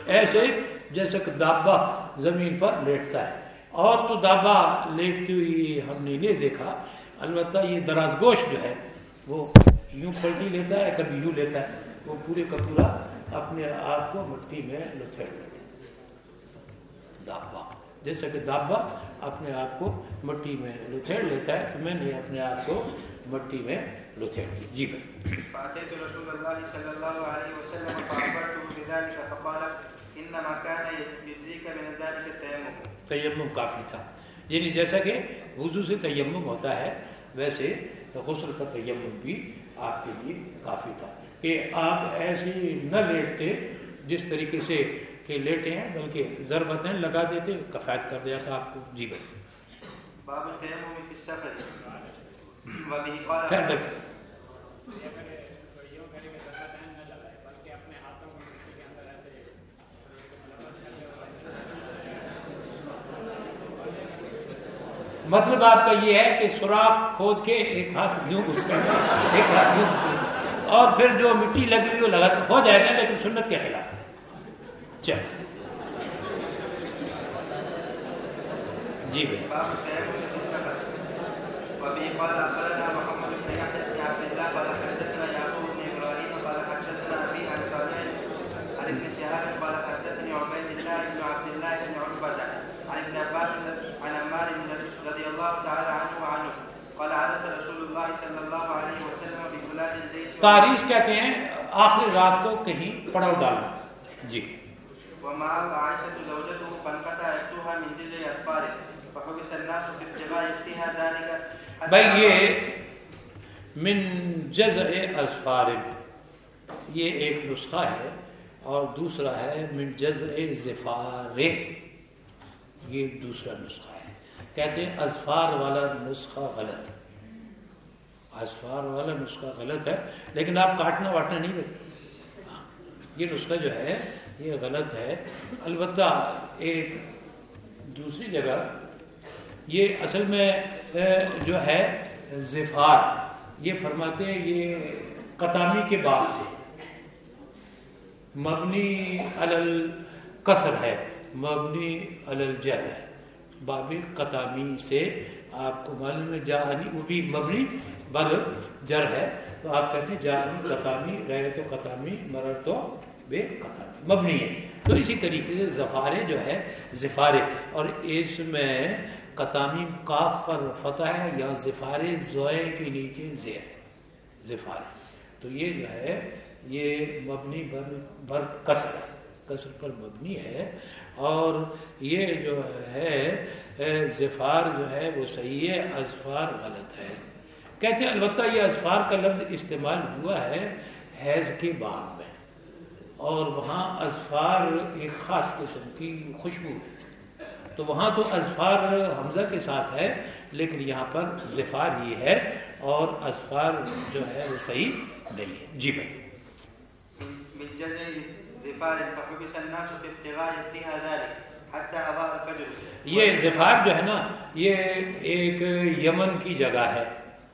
ایسے جیسے کہ دابا زمین پر لیٹتا ہے۔ اور تو دابا لیٹتی ہوئی ہم نے نہیں دیکھا البتہ یہ دراز گوشت جو ہے وہ یوں پلٹی لیتا ہے کبھی یوں لیتا ہے وہ پورے کا پورا اپنے آپ کو مٹی میں لچھڑ لیتا ہے۔ دابا۔ جیسا کہ دابا اپنے آپ کو مٹی میں لچھڑ لیتا ہے تو میں نے اپنے آپ کو مٹی میں لچھڑ لیا جی بھائی۔ رسول الله صلى الله عليه وسلم إنما كان من ذلك التيمم تیمم کافی تھا۔ یعنی جیسا کہ وضو سے تیمم ہوتا ہے ویسے غسل کا تیمم بھی آپ کے لیے کافی تھا۔ کہ آپ ایسے نہ لیٹتے جس طریقے سے کہ لیٹے ہیں بلکہ ضربتیں لگا دیتے کفایت کر دیا تھا آپ کو۔ جی بھائی۔ باب التيمم في السفر وبه قال خیر بھائی مطلب آپ کا یہ ہے کہ سوراخ کھود کے ایک ہاتھ یوں گھس کر ایک ہاتھ یوں گھس اور پھر جو مٹی لگ رہی وہ لگا ہو جائے گا، لیکن سنت کے خلاف۔ چل جی بھائی باب التيمم في السفر وبه قال اخبرنا محمد بن يحيى بن عبد الله قال حدثنا يعقوب بن ابراهيم قال حدثنا ابي عن صالح عن ابن شهاب قال حدثني عبيد الله بن عبد الله بن عتبة عن ابن عباس عن عمار رضي الله تعالى عنه وعنه قال عرس وسلم تاریخ کہتے ہیں آخری رات کو کہیں پڑاؤ ڈالنا۔ جی۔ ومعه عائشة زوجته فانقطع يكتوها من جزء أطفاله فحبس الناس في ابتغاء اختها ذلك حتى بھائی یہ من جزء اسفار یہ ایک نسخہ ہے اور دوسرا ہے من جزء زفار۔ یہ دوسرا نسخہ ہے۔ کہتے ہیں ازفار والا نسخہ غلط۔ ہے ازفار والا نسخہ غلط ہے، لیکن آپ کاٹنا واٹنا نہیں بھائی ہاں، یہ نسخہ جو ہے، یہ غلط ہے۔ البتہ ایک دوسری جگہ، یہ اصل میں جو ہے، زفار۔ یہ فرماتے ہیں، یہ قطامی کے باغ سے۔ مبنی الکسر ہے، مبنی الجر ہے۔ باب قطامی سے آپ کو معلوم ہے جہانی وہ بھی مبنی بل جر ہے، تو آپ کہتے ہیں جہانی قطامی رہے تو قطامی مرر تو بے قطامی، مبنی ہے۔ تو اسی طریقے سے زفارے جو ہے زفارے اور اس میں قطامی کاف پر فتح ہے یا زفارے زوئے کے نیچے زیر زفارے تو یہ جو ہے، یہ مبنی بر بر کسر کسر پر مبنی ہے اور یہ جو ہے زفار جو ہے، وہ صحیح ہے ازفار غلط ہے۔ کہتے ہیں، البتہ یہ ازفار کا لفظ استعمال ہوا ہے حیض کے بعد میں۔ اور وہاں ازفار ایک خاص قسم کی خوشبو ہے۔ تو وہاں تو ازفار حمزہ کے ساتھ ہے، لیکن یہاں پر زفار ہی ہے اور ازفار جو ہے، وہ صحیح نہیں ہے۔ جی بھائی۔ زفار فحبس الناس في ابتغاء انتهى ذلك یہ زفار جو ہے نا، یہ ایک یمن کی جگہ ہے،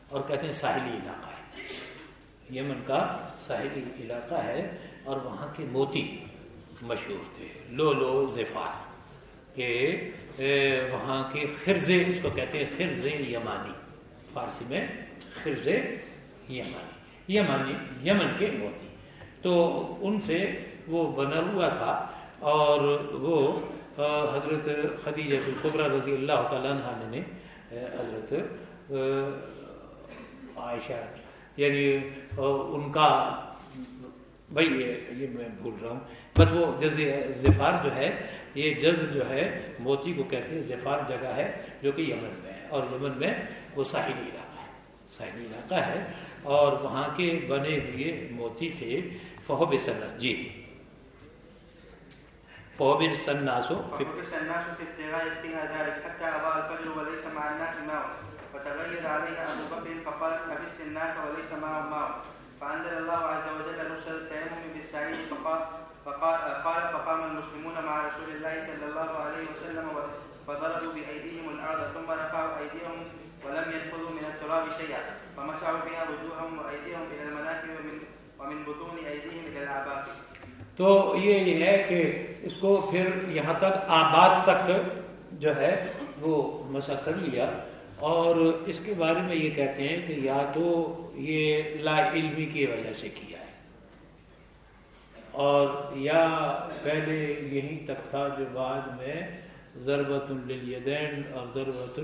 اور کہتے ہیں ساحلی علاقہ ہے۔ یمن کا ساحلی علاقہ ہے، اور وہاں کے موتی مشہور تھے۔ لو لو زفار، کہ وہاں کے خرزے اس کو کہتے ہیں خرز یمانی۔ فارسی میں خرز یمانی یمانی، یمن کے موتی۔ تو ان سے وہ بنا ہوا تھا اور وہ حضرت خدیجہ القبرہ رضی اللہ تعالیٰ عنہ نے حضرت عائشہ یعنی ان کا، بھائی، یہ میں بھول رہا ہوں۔ بس وہ جز، زفار جو ہے، یہ جز جو ہے، موتی کو کہتے ہیں زفار جگہ ہے جو کہ یمن میں ہے۔ اور یمن میں وہ ساحلی علاقہ ہے۔ ساحلی علاقہ ہے اور وہاں کے بنے ہوئے موتی تھے فہب صنعت جی۔ فهو بئس الناس فبئس الناس في ابتغاء ذلك حتى أضاء الفجر وليس مع الناس ماء. فتغير عليها أبو بكر فقال فبئس الناس وليس معهم ماء. فأنزل الله عز وجل رسل التيمم بالسعيد فقال فقال قال فقام المسلمون مع رسول الله صلى الله عليه وسلم فضربوا بأيديهم الأرض ثم رفعوا أيديهم ولم من التراب شيئا. فمسحوا بها وجوههم وأيديهم إلى المناكب ومن, ومن بطون أيديهم إلى تو یہ ہے کہ اس کو پھر یہاں تک آباد تک جو ہے وہ مسا کر لیا اور اس کے بارے میں یہ کہتے ہیں کہ یا تو یہ لا علمی کی وجہ سے کیا ہے اور یا پہلے یہی تک تھا جو بعد میں ضربت للیدین اور ضربت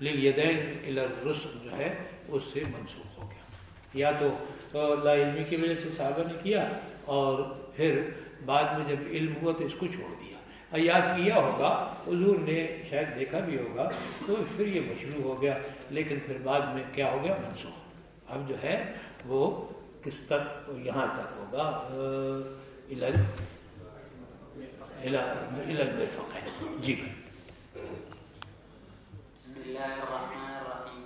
للیدین الرسل جو ہے اس سے منسوخ ہو گیا۔ یا تو لا علمی کی وجہ سے صحابہ نے کیا اور پھر بعد میں جب علم ہوا تو اس کو چھوڑ دیا۔ یا کیا ہوگا، حضور نے شاید دیکھا بھی ہوگا، تو پھر یہ مشروع ہو گیا۔ لیکن پھر بعد میں کیا ہو گیا؟ منسوخ۔ اب جو ہے، وہ کس تک یہاں تک ہوگا۔ جی۔ بسم الله الرحمن الرحيم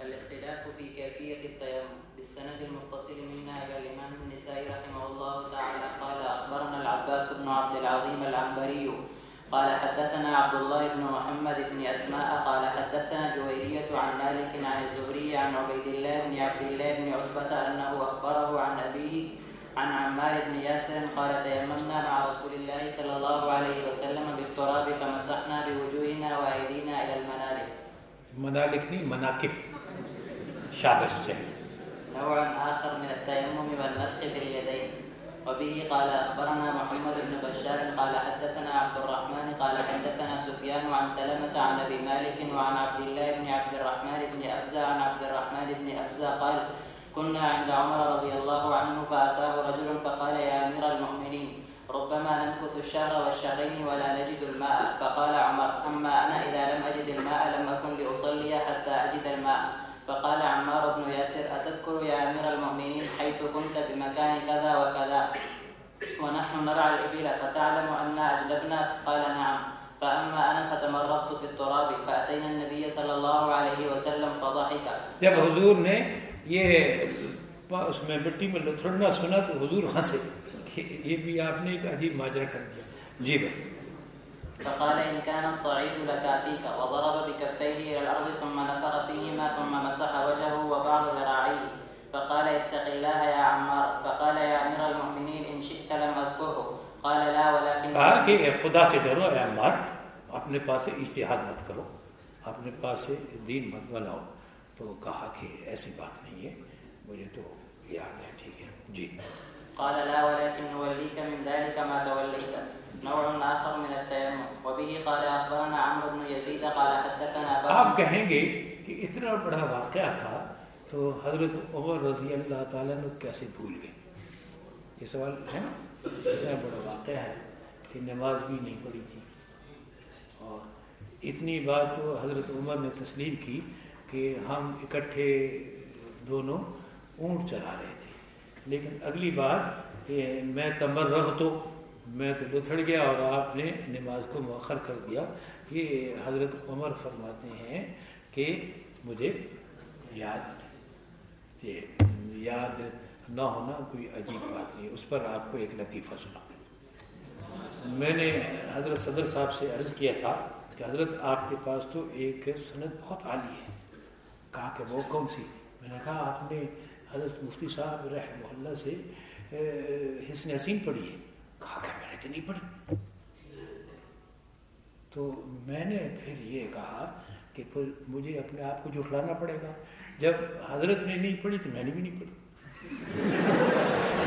الاختلاف في كيفية التيمم بالسند المتصل منا إلى الإمام النسائي رحمه الله تعالى أخبرنا العباس بن عبد العظيم العنبري قال حدثنا عبد الله بن محمد بن أسماء قال حدثنا جويرية عن مالك عن الزهري عن عبيد الله بن عبد الله بن عتبة أنه أخبره عن أبيه عن عمار بن ياسر قال تيممنا مع رسول الله صلى الله عليه وسلم بالتراب فمسحنا بوجوهنا وأيدينا إلى المنالك. منالك نہیں مناكب. شابش چاہیے نوع آخر من التيمم والمسح في اليدين. وبه قال أخبرنا محمد بن بشار قال حدثنا عبد الرحمن قال حدثنا سفيان عن سلمة عن أبي مالك وعن عبد الله بن عبد الرحمن بن أبزة عن عبد الرحمن بن أبزة قال كنا عند عمر رضي الله عنه فأتاه رجل فقال يا أمير المؤمنين ربما ننكث الشهر والشهرين ولا نجد الماء فقال عمر أما أنا إذا لم أجد الماء لم أكن لأصلي حتى أجد الماء فقال عمار بن ياسر، أتذكر يا أمير المؤمنين حيث كنت بمكان كذا وكذا ونحن نرعى الإبل فتعلم أن أجلبنا قال نعم. فأما أنا فتمرضت في التراب فأتينا النبي صلى الله عليه وسلم فضحك. جب حضور نے یہ اس میں مٹی میں لتھڑنا سنا تو حضور ہنسے یہ بھی آپ نے ایک عجیب ماجرا کر دیا۔ جی بھائی۔ فقال إن كان الصعيد لكافيك وضرب بكفيه إلى الأرض ثم نفر فيهما ثم مسح وجهه وبعض ذراعيه. فقال اتق الله يا عمار. فقال يا امير المؤمنين ان شئت لم اذكره قال لا ولكن کہا کہ خدا سے ڈرو اے عمار اپنے پاس سے اجتہاد مت کرو اپنے پاس سے دین مت بناؤ۔ تو کہا کہ ایسی بات نہیں ہے مجھے تو یاد ہے ٹھیک ہے۔ جی۔ قال لا ولكن نوليك من ذلك ما توليت۔ نوع آخر من التيمم. وبه قال أخبرنا عمرو بن يزيد قال حدثنا آپ کہیں گے کہ اتنا بڑا واقعہ تھا تو حضرت عمر رضی اللہ تعالیٰ نے کیسے بھول گئے؟ یہ سوال ہے؟ اتنا بڑا واقعہ ہے کہ نماز بھی نہیں پڑھی تھی۔ اور اتنی بات تو حضرت عمر نے تسلیم کی کہ ہم اکٹھے دونوں اونٹ چلا رہے تھے۔ لیکن اگلی بات کہ میں تمر رکھ تو میں تو لتھڑ گیا اور آپ نے نماز کو مؤخر کر دیا۔ یہ حضرت عمر فرماتے ہیں کہ مجھے یاد نہیں۔ یاد نہ ہونا کوئی عجیب بات نہیں۔ اس پر آپ کو ایک لطیفہ سنا۔ میں نے حضرت صدر صاحب سے عرض کیا تھا کہ حضرت آپ کے پاس تو ایک سند بہت عالی ہے۔ کہا کہ وہ کون سی؟ میں نے کہا آپ نے حضرت مفتی صاحب رحمہ اللہ سے حسن حسین پڑھی ہے۔ کہا کہ میں نے تو نہیں پڑھی۔ تو میں نے پھر یہ کہا کہ پھر مجھے اپنے آپ کو جھٹلانا پڑے گا۔ جب حضرت نے نہیں پڑھی تو میں نے بھی نہیں پڑھی۔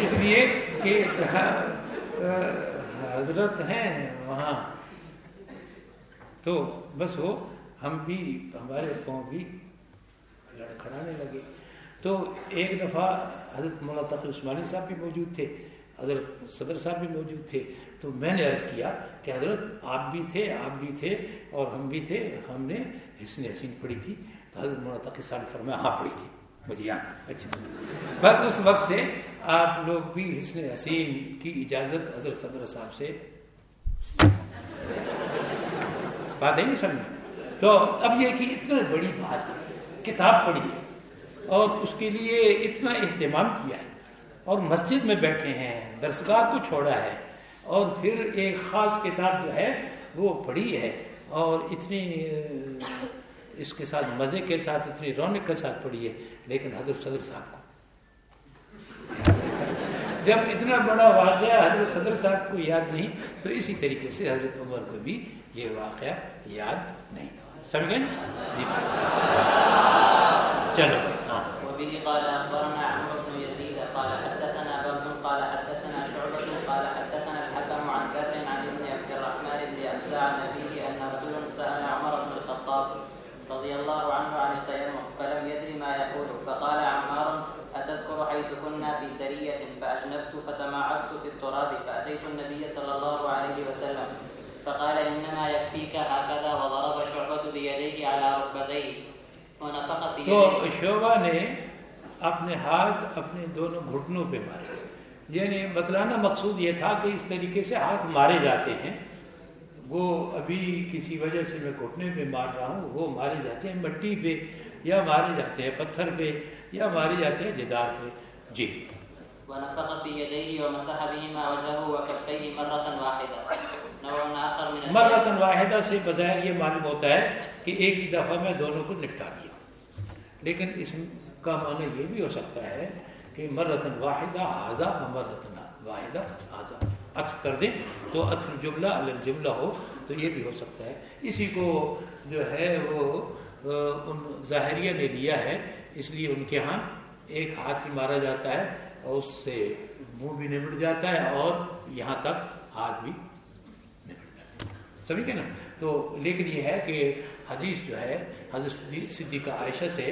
اس لیے کہ حضرت ہیں وہاں۔ تو بس وہ ہم بھی ہمارے پاؤں بھی لڑکھڑانے لگے۔ تو ایک دفعہ حضرت مولانا تقی عثمانی صاحب بھی موجود تھے۔ حضرت صدر صاحب بھی موجود تھے، تو میں نے عرض کیا کہ حضرت آپ بھی تھے، آپ بھی تھے اور ہم بھی تھے، ہم نے حسن حسین پڑھی تھی۔ تو حضرت مولانا تقی صاحب نے فرمایا ہاں پڑھی تھی۔ مجھے یاد اچھا۔ بس اس وقت سے آپ لوگ بھی حسن حسین کی اجازت حضرت صدر صاحب سے۔ بات ہے نہیں سمجھ تو اب یہ کہ اتنا بڑی بات، کتاب پڑھی ہے اور اس کے لیے اتنا اہتمام کیا ہے۔ اور مسجد میں بیٹھے ہیں، درسگاہ کو چھوڑا ہے۔ اور پھر ایک خاص کتاب جو ہے، وہ پڑھی ہے۔ اور اتنی، اس کے ساتھ، مزے کے ساتھ، اتنی رونق کے ساتھ پڑھی ہے۔ لیکن حضرت صدر صاحب کو۔ جب اتنا بڑا واقعہ حضرت صدر صاحب کو یاد نہیں، تو اسی طریقے سے حضرت عمر کو بھی یہ واقعہ یاد نہیں سمجھیں جی۔ چلو۔ ہاں۔ قال حدثنا بكر قال حدثنا شعبة قال حدثنا الحكم عن ذر عن ابن عبد الرحمن بن ابزع عن أبيه أن رجلا سأل عمر بن الخطاب رضي الله عنه عن التيمم فلم يدر ما يقول فقال عمار أتذكر حيث كنا في سرية فأجنبت فتمعدت في التراب فأتيت النبي صلى الله عليه وسلم فقال إنما يكفيك هكذا وضرب شعبة بيديه على ركبتيه ونفخ في يديه. اپنے ہاتھ اپنے دونوں گھٹنوں پہ مارے۔ یعنی بتلانا مقصود یہ تھا کہ اس طریقے سے ہاتھ مارے جاتے ہیں۔ وہ ابھی کسی وجہ سے میں گھٹنے پہ مار رہا ہوں وہ مارے جاتے ہیں مٹی پہ یا مارے جاتے ہیں پتھر پہ یا مارے جاتے ہیں جدار پہ۔ جی۔ ونفخ في يديه ومسح بهما وجهه وكفيه مرة واحدة نوع آخر من التيمم مرتن واحدہ سے بظاہر یہ معلوم ہوتا ہے کہ ایک ہی دفعہ میں دونوں کو نپٹا دیا۔ لیکن اس کا معنی یہ بھی ہو سکتا ہے کہ مرتن واحدہ حاضہ مرتن واحدہ حاضہ عطف کر دیں تو عطف جملہ الجملہ ہو، تو یہ بھی ہو سکتا ہے۔ اسی کو جو ہے وہ ان ظاہریہ نے لیا ہے، اس لیے ان کے ہاں ایک ہاتھ ہی مارا جاتا ہے اور اس سے منہ بھی نمٹ جاتا ہے اور یہاں تک ہاتھ بھی سمجھ گئے نا؟ تو لیکن یہ ہے کہ حدیث جو ہے، حضرت صدیقہ عائشہ سے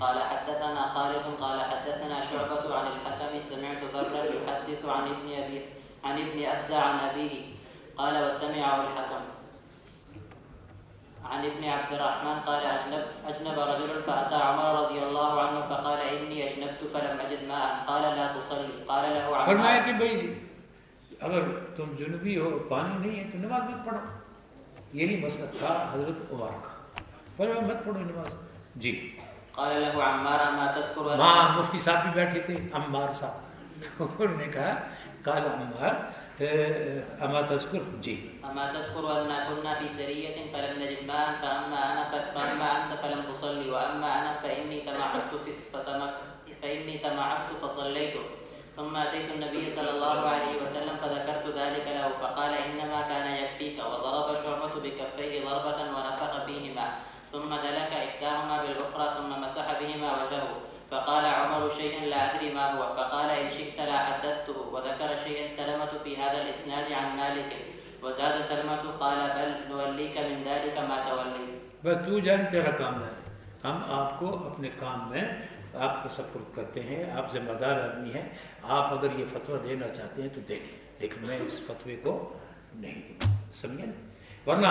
قال حدثنا خالد قال حدثنا شعبة عن الحكم سمعت ذرا يحدث عن ابن أبي عن ابن أبزع عن أبيه قال وسمعه الحكم عن ابن عبد الرحمن قال أجنب, أجنب رجل فأتى عمر رضي الله عنه فقال إني أجنبت فلم أجد ماء قال لا تصلي قال له عمر فرمایا کہ بھئی اگر تم جنوبی ہو پانی نہیں ہے تو نماز مت پڑھو۔ یہی مسئلہ تھا حضرت عمر کا۔ فرمایا مت پڑھو نماز۔ جی۔ قال له عمار ما تذكر وہاں مفتی صاحب بھی بیٹھے تھے عمار صاحب۔ تو انہوں نے کہا قال عمار اما تذكر جی۔ اما تذكر ان كنا في سريه فلم نجد ماء فاما انا فاما انت فلم تصلي واما انا فاني تمعت فاني تمعت فصليت. ثم اتيت النبي صلى الله عليه وسلم فذكرت ذلك له فقال انما كان يكفيك وضرب شعبة بكفيه ضربة ونفخ فيهما ثم دلك احداهما بالاخرى ثم مسح بهما وجهه فقال عمر شيئا لا ادري ما هو فقال ان شئت لا حدثته وذكر شيئا سلمة في هذا الاسناد عن مالك وزاد سلمة قال بل نوليك من ذلك ما توليت بس تو جان تیرا کام ہے۔ ہم آپ کو اپنے کام میں آپ کو سپورٹ کرتے ہیں، آپ ذمہ دار آدمی ہیں۔ آپ اگر یہ فتویٰ دینا چاہتے ہیں تو دے۔ لیں لیکن میں اس فتوے کو نہیں دوں۔ گا سمجھے ورنہ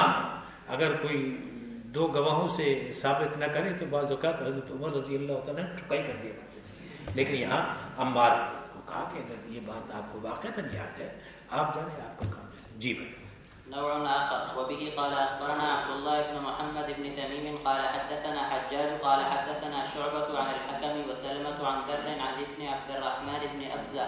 اگر کوئی دو گواہوں سے ثابت نہ کرے تو بعض اوقات حضرت عمر رضی اللہ تعالیٰ نے ٹھکائی کر دیا۔ کرتے تھے لیکن یہاں امبار کو کہا کہ اگر یہ بات آپ کو واقع یاد ہے، آپ جانے آپ کا کام۔ جی بھائی۔ نوع آخر وبه قال أخبرنا عبد الله بن محمد بن تميم قال حدثنا حجاج قال حدثنا شعبة عن الحكم وسلمة عن ذر عن ابن عبد الرحمن بن أبزة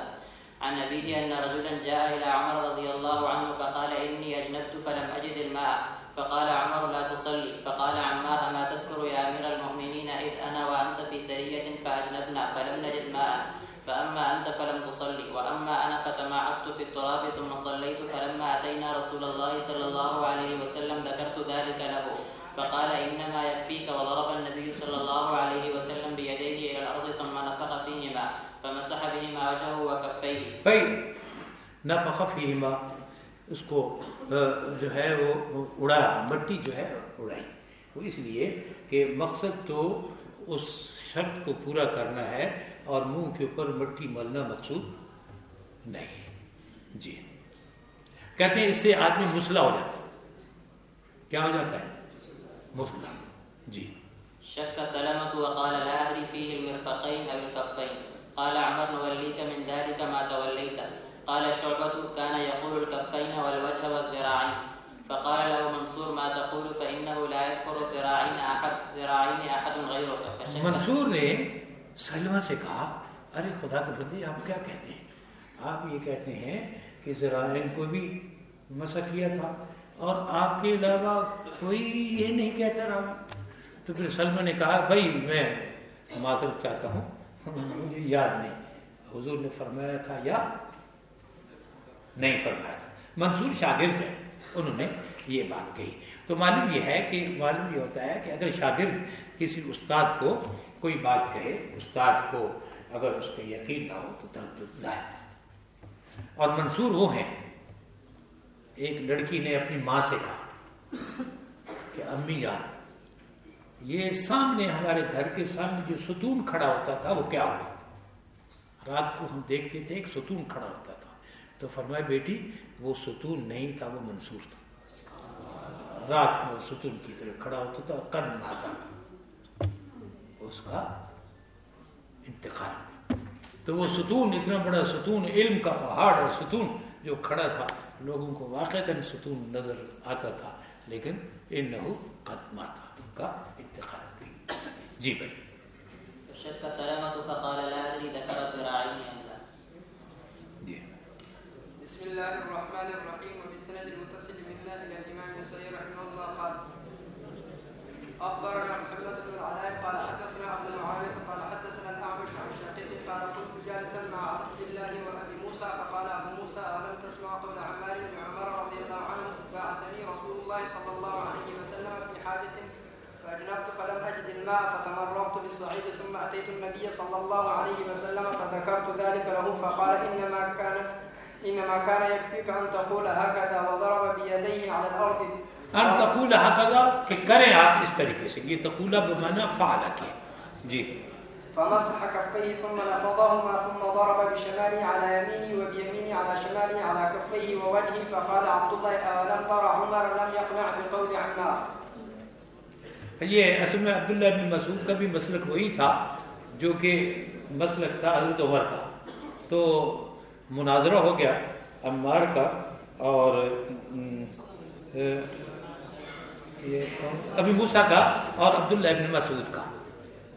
عن أبيه أن رجلا جاء إلى عمر رضي الله عنه فقال إني أجنبت فلم أجد الماء. فقال عمر لا تصلي. فقال عمار ما تذكر يا أمير المؤمنين إذ أنا وأنت في سرية فأجنبنا فلم نجد ماء. فأما أنت فلم تصلي وأما أنا فتماعدت في التراب ثم صليت فلما أتينا رسول الله صلى الله عليه وسلم ذكرت ذلك له. فقال إنما يكفيك وضرب النبي صلى الله عليه وسلم بيديه إلى الأرض ثم نفخ فيهما فمسح بهما وجهه وكفيه. بھائی نفخ فیہما اس کو جو ہے وہ اڑایا مٹی جو ہے، اڑائی. وہ اس لیے کہ مقصد تو اس شرط کو پورا کرنا ہے اور منہ کے اوپر مٹی ملنا مقصود نہیں۔ جی۔ کہتے ہیں اس سے آدمی مسلح ہو جاتا ہے۔ کیا ہو جاتا ہے؟ مسلح۔ جی۔ شك سلمة وقال لا أدري فيه المرفقين أو الكفين۔ قال عمر نوليك من ذلك ما توليت۔ قال شعبة كان يقول الكفين والوجه والذراعين۔ فقال له منصور ما تقول فإنه لا يذكر ذراعين أحد ذراعين أحد غيرك۔ منصور نے سلمہ سے کہا، ارے خدا کے بندے، آپ کیا کہتے ہیں؟ آپ یہ کہتے ہیں کہ ذرائع کو بھی مسا کیا تھا اور آپ کے علاوہ کوئی یہ نہیں کہتا رہا۔ تو پھر سلمہ نے کہا، بھائی، میں معذرت چاہتا ہوں۔ مجھے یاد نہیں۔ حضور نے فرمایا تھا یا نہیں فرمایا تھا۔ منصور شاگرد ہے۔ انہوں نے یہ بات کہی۔ تو معلوم یہ ہے کہ معلوم یہ ہوتا ہے کہ اگر شاگرد کسی استاد کو کوئی بات کہے، استاد کو اگر اس پہ یقین نہ ہو تو تردد ظاہر اور منصور وہ ہیں، ایک لڑکی نے اپنی ماں سے کہا کہ، امی جان، یہ سامنے ہمارے گھر کے سامنے جو ستون کھڑا ہوتا تھا، وہ کیا ہوا؟ رات کو ہم دیکھتے تھے ایک ستون کھڑا ہوتا تھا۔ تو فرمائے بیٹی، وہ ستون نہیں تھا، وہ منصور تھا۔ رات کو ستون کی طرح کھڑا ہوتا تھا قدم آتا اس کا انتقال۔ تو وہ ستون اتنا بڑا ستون علم کا پہاڑ ہے ستون جو کھڑا تھا۔ لوگوں کو واقع ستون نظر آتا تھا لیکن ان نہ قدم آتا کا انتقال۔ جی بھائی۔ جی۔ بسم الله الرحمن الرحيم وبالسند المتصل إلى الإمام السعيد رحمه الله قال أخبرنا محمد بن العلاء قال حدثنا ابو معاويه قال حدثنا الأعمش عن شقيق قال كنت جالسا مع عبد الله وأبي موسى فقال أبو موسى ألم تسمع قول عمار بن عمر رضي الله عنه بعثني رسول الله صلى الله عليه وسلم في حاجة فاجنبت فلم أجد الماء فتمرغت بالصعيد ثم أتيت النبي صلى الله عليه وسلم فذكرت ذلك له فقال إنما كان انما كان يكفيك ان تقول هكذا وضرب بيديه على الارض ان تقول هكذا کہ کریں آپ اس طریقے سے. یہ تقولہ بمعنی فعل کے. جی. فمسح كفيه ثم نفضهما ثم ضرب بشماله على يمينه وبيمينه على شماله على كفيه ووجهه فقال عبد الله أولم ترى عمر لم يقنع بقول عمار؟ یہ اصل میں عبداللہ بن مسعود کا بھی مسلک وہی تھا جو کہ مسلک تھا حضرت عمر کا. تو مناظرہ ہو گیا عمار کا اور یہ ابھی موسا کا اور عبداللہ ابن مسعود کا۔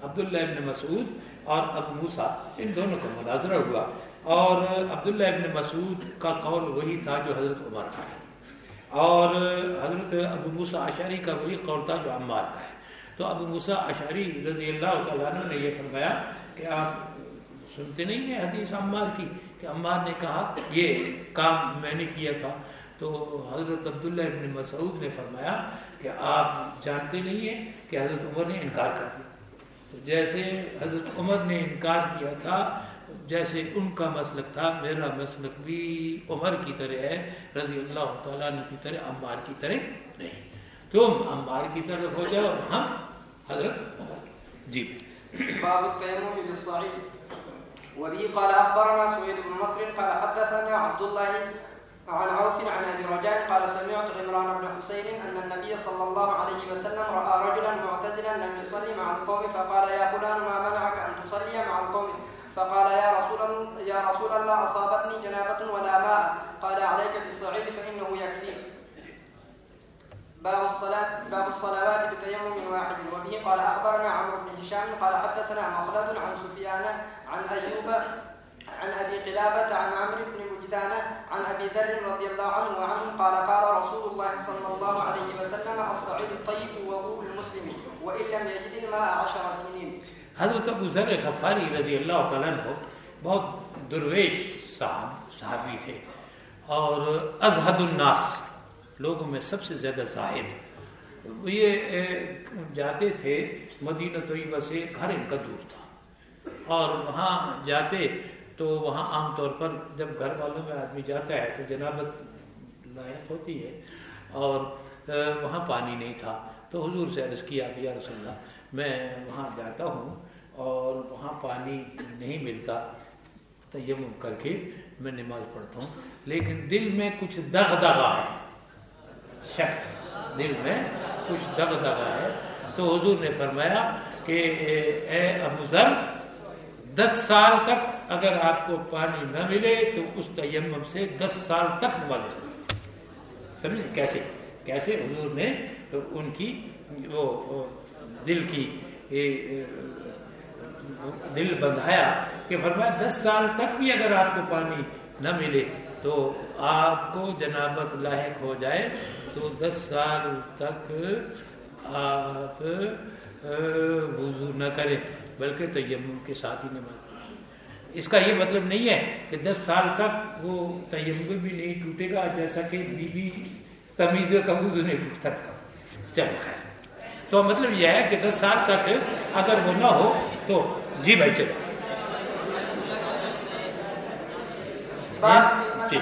عبداللہ ابن مسعود اور ابو موسا ان دونوں کا مناظرہ ہوا۔ اور عبداللہ ابن مسعود کا قول وہی تھا جو حضرت عمر کا ہے۔ اور حضرت ابو موسا اشاری کا وہی قول تھا جو عمار کا ہے۔ تو ابو موسا اشاری رضی اللہ تعالیٰ نے یہ فرمایا کہ آپ سنتے نہیں ہیں حدیث عمار کی؟ کہ عمار نے کہا، یہ کام میں نے کیا تھا۔ تو حضرت عبداللہ ابن مسعود نے فرمایا کہ آپ جانتے نہیں ہیں کہ حضرت عمر نے انکار کر دیا۔ تو جیسے حضرت عمر نے انکار کیا تھا، جیسے ان کا مسلک تھا، میرا مسلک بھی عمر کی طرح ہے، رضی اللہ تعالیٰ عنہ کی طرح عمار کی طرح نہیں۔ تم عمار کی طرف ہو جاؤ اور ہم حضرت عمر۔ جی۔ باب التيمم وبه قال أخبرنا سويد بن نصر قال حدثنا عبد الله عن عوف عن أبي رجاء قال سمعت عمران بن حسين أن النبي صلى الله عليه وسلم رأى رجلا معتزلا لم يصلي مع القوم فقال يا فلان ما منعك أن تصلي مع القوم؟ فقال يا رسول يا رسول الله أصابتني جنابة ولا ماء. قال عليك بالصعيد فإنه يكفيك. باب الصلاة باب الصلوات بتيمم واحد. وبه قال أخبرنا عمرو بن هشام قال حدثنا مخلد عن سفيان عن أيوب عن أبي قلابة عن عمرو بن وجدان عن أبي ذر رضي الله عنه وعنه قال قال رسول الله صلى الله عليه وسلم الصعيد الطيب وضوء المسلم وإن لم يجد الماء عشر سنين. حضرت ابو ذر غفاری رضی اللہ تعالیٰ عنہ بہت درویش صاحب صحابی تھے اور ازہد الناس۔ لوگوں میں سب سے زیادہ زاہد۔ یہ جاتے تھے مدینہ طیبہ سے گھر ان کا دور تھا۔ اور وہاں جاتے تو وہاں عام طور پر جب گھر والوں میں آدمی جاتا ہے تو جنابت لائق ہوتی ہے اور وہاں پانی نہیں تھا۔ تو حضور سے عرض کیا کہ یا رسول اللہ، میں وہاں جاتا ہوں اور وہاں پانی نہیں ملتا۔ تیمم کر کے میں نماز پڑھتا ہوں۔ لیکن دل میں کچھ دغ دغا ہے۔ شک دل میں کچھ دغ دغا ہے۔ تو حضور نے فرمایا کہ، اے ابو ذر، دس سال تک اگر آپ کو پانی نہ ملے تو اس تیمم سے دس سال تک نماز سمجھے؟ کیسے؟ کیسے حضور نے ان کی وہ دل کی دل بندھایا کہ فرمایا دس سال تک بھی اگر آپ کو پانی نہ ملے تو آپ کو جنابت لاحق ہو جائے تو دس سال تک آپ وضو نہ کریں، بلکہ تیمم کے ساتھ ہی نماز اس کا یہ مطلب نہیں ہے کہ دس سال تک وہ تیمم بھی نہیں ٹوٹے گا، جیسا کہ بی بی تمیز کا وضو نہیں ٹوٹتا تھا۔ چلو خیر۔ تو مطلب یہ ہے کہ دس سال تک اگر وہ نہ ہو تو جی بھائی چلو۔ جی۔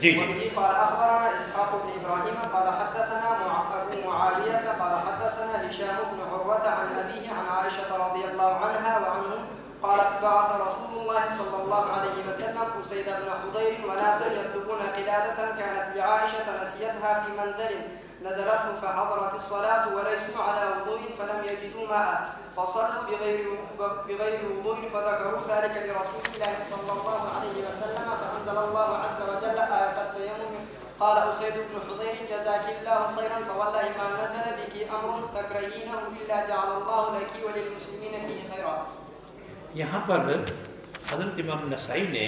جی جی۔ قال اخبرنا اسحاق بن ابراهيم قال حدثنا ابو معاويه قال حدثنا هشام بن عروه عن ابيه عن عائشه رضي الله عنها وعنه قالت بعث رسول الله صلى الله عليه وسلم اسيد بن حضير وناسا يطلبون قلاده كانت لعائشة نسيتها في منزل نزلته فحضرت الصلاة وليسوا على وضوء فلم يجدوا ماء. فصلوا بغير بغير وضوء فذكروا ذلك لرسول الله صلى الله عليه وسلم فأنزل الله عز وجل آية التيمم. قال أسيد بن حضير جزاك الله خيرا فوالله ما نزل بك أمر تكرهينه إلا جعل الله لك وللمسلمين فيه خيرا. یہاں پر حضرت امام نسائی نے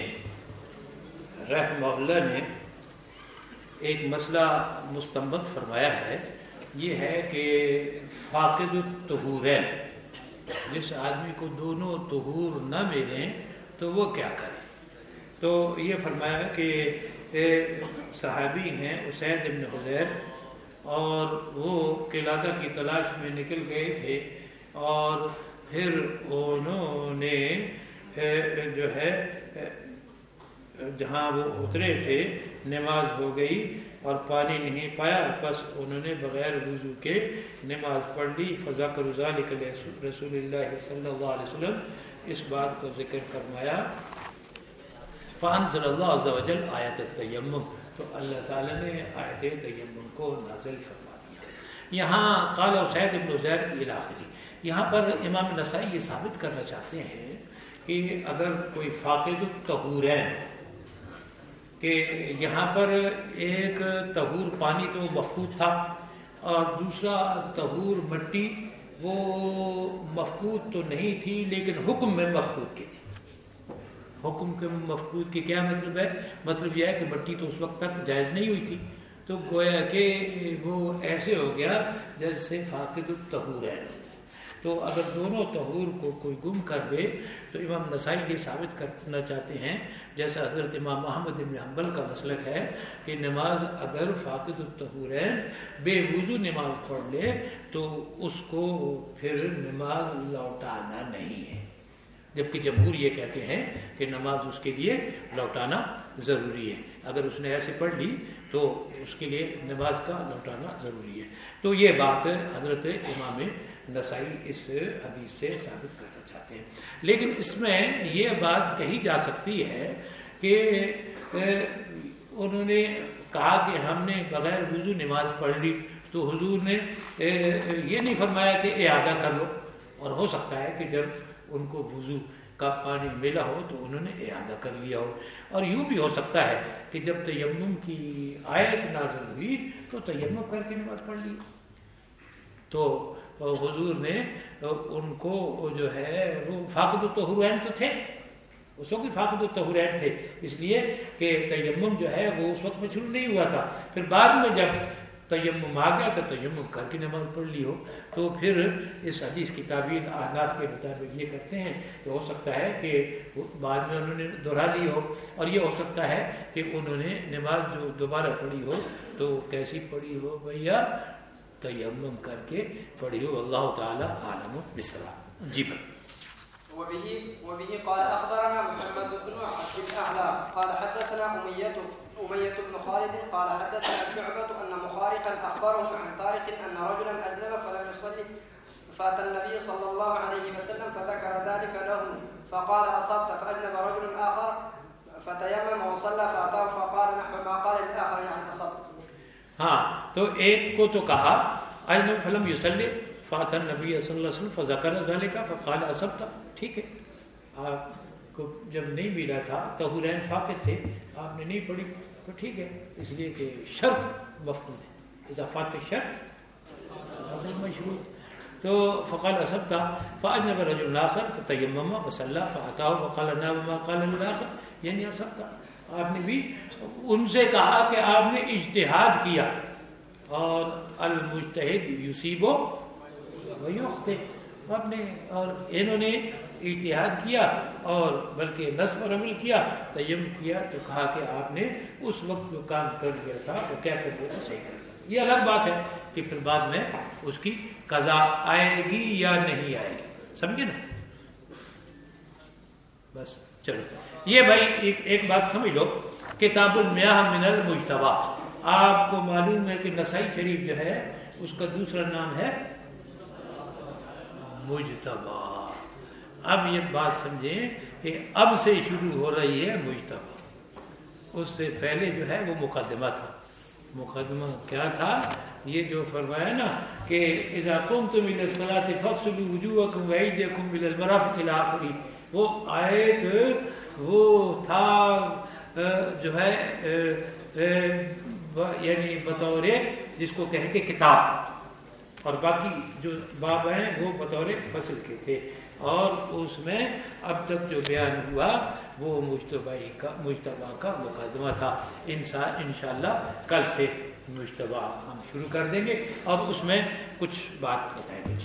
رحمہ اللہ نے ایک مسئلہ مستمد فرمایا ہے، یہ ہے کہ فاقد الطہورین، جس آدمی کو دونوں طہور نہ ملیں تو وہ کیا کرے؟ تو یہ فرمایا کہ صحابی ہیں اسید ابن حضیر اور وہ قلادہ کی تلاش میں نکل گئے تھے اور پھر انہوں نے جو ہے جہاں وہ اترے تھے، نماز ہو گئی اور پانی نہیں پایا، بس انہوں نے بغیر وضو کے نماز پڑھ لی، فضا کا رضا نکلے رسول اللہ صلی اللہ علیہ وسلم اس بات کو ذکر فرمایا۔ فان صلی اللہ عز و جل آیت تیمم تو اللہ تعالیٰ نے آیت تیمم کو نازل فرما دیا۔ یہاں قال سید ابن زید الاخری یہاں پر امام نسائی یہ ثابت کرنا چاہتے ہیں کہ اگر کوئی فاقد الطہورین کہ یہاں پر ایک تہور پانی تو مفقود تھا اور دوسرا تہور مٹی وہ مفقود تو نہیں تھی لیکن حکم میں مفقود کی تھی۔ حکم کے مفقود کی کیا مطلب ہے؟ مطلب یہ ہے کہ مٹی تو اس وقت تک جائز نہیں ہوئی تھی۔ تو گویا کہ وہ ایسے ہو گیا جیسے فاقد التہور ہے۔ تو اگر دونوں تہور کو کوئی گم کر دے تو امام نسائی یہ ثابت کرنا چاہتے ہیں، جیسا حضرت امام محمد ابن حنبل کا مسلک ہے کہ نماز اگر فاقد التہورین بے وضو نماز پڑھ لے تو اس کو پھر نماز لوٹانا نہیں ہے۔ جبکہ جمہور یہ کہتے ہیں کہ نماز اس کے لیے لوٹانا ضروری ہے۔ اگر اس نے ایسے پڑھ لی تو اس کے لیے نماز کا لوٹانا ضروری ہے۔ تو یہ بات حضرت امام نسائی اس حدیث سے ثابت کرنا چاہتے ہیں۔ لیکن اس میں یہ بات کہی جا سکتی ہے کہ انہوں نے کہا کہ ہم نے بغیر وضو نماز پڑھ لی تو حضور نے یہ نہیں فرمایا کہ اعادہ کر لو۔ اور ہو سکتا ہے کہ جب ان کو وضو کا پانی ملا ہو تو انہوں نے اعادہ کر لیا ہو۔ اور یوں بھی ہو سکتا ہے کہ جب تیمم کی آیت نازل ہوئی تو تیمم کر کے نماز پڑھ لی۔ تو حضور نے ان کو جو ہے وہ فاقد التحرین تو تھے۔ اس وقت فاقد التحرین تھے۔ اس لیے کہ تیمم جو ہے وہ اس وقت میں شروع نہیں ہوا تھا۔ پھر بعد میں جب تیمم آ گیا تو تیمم کر کے نماز پڑھ لی ہو۔ تو پھر اس حدیث کی تعبیر احناف کے مطابق یہ کرتے ہیں کہ ہو سکتا ہے کہ بعد میں انہوں نے دہرا لی ہو۔ اور یہ ہو سکتا ہے کہ انہوں نے نماز جو دوبارہ پڑھی ہو تو کیسی پڑھی ہو بھیا؟ تیمم کر کے پڑھی ہو اللہ تعالی عالم بسلام جی بھائی وبه وبه قال أخبرنا محمد بن عبد الأعلى. قال حدثنا اميه أمية بن خالد. قال حدثنا شعبة أن مخارقا أخبرهم عن طارق أن رجلا أذنب فلم يصلي. فأتى النبي صلى الله عليه وسلم فذكر ذلك له فقال أصبت فأذنب رجل آخر فتيمم وصلى فأتاه فقال نحو ما قال الآخر يعني أصبت. ہاں تو ایک کو تو کہا اجنب فلم یوسلی فاتح نبی صلی اللہ وسلم، فذکر ذالے کا فقال اصب تھا ٹھیک ہے۔ آپ کو جب نہیں ملا تھا تو حرین فاقد تھے، آپ نے نہیں پڑھی، تو ٹھیک ہے۔ اس لیے کہ شرط مفقود ہے۔ اضافات شرط مشروع تو فقال اصب تھا فاجنب رجل الاخر فتیمم وصلى فاتاه فقال، نام قال الاخر یعنی اصب تھا آپ نے بھی ان سے کہا کہ آپ نے اجتہاد کیا اور المجتہد یوسیبو ویوختے آپ نے اور انہوں نے اجتہاد کیا اور بلکہ نصب پر عمل کیا تیم کیا تو کہا کہ آپ نے اس وقت جو کام کر لیا تھا وہ کیا کر دیا صحیح کر دیا یہ الگ بات ہے کہ پھر بعد میں اس کی قضا آئے گی یا نہیں آئے گی۔ سمجھے نا؟ بس۔ چلو۔ یہ بھائی ایک ایک بات سمجھ لو، کتاب المیاہ من المجتبہ آپ کو معلوم ہے کہ نسائی شریف جو ہے، اس کا دوسرا نام ہے مجتبہ اب یہ بات سمجھیں کہ اب سے شروع ہو رہی ہے مجتبہ اس سے پہلے جو ہے وہ مقدمہ تھا۔ مقدمہ کیا تھا؟ یہ جو فرمایا نا کہ اذا قمتم الى الصلاه فاغسلوا وجوهكم وايديكم الى المرافق الى اخره وہ آیت وہ تھا جو ہے یعنی بطور جس کو کہیں کہ کتاب۔ اور باقی جو باب ہیں، وہ بطور فصل کے تھے۔ اور اس میں اب تک جو بیان ہوا، وہ مشتبہ کا مشتبہ کا مقدمہ تھا۔ ان شاء اللہ کل سے مشتبہ ہم شروع کر دیں گے۔ اور اس میں کچھ بات بتائیں گے ان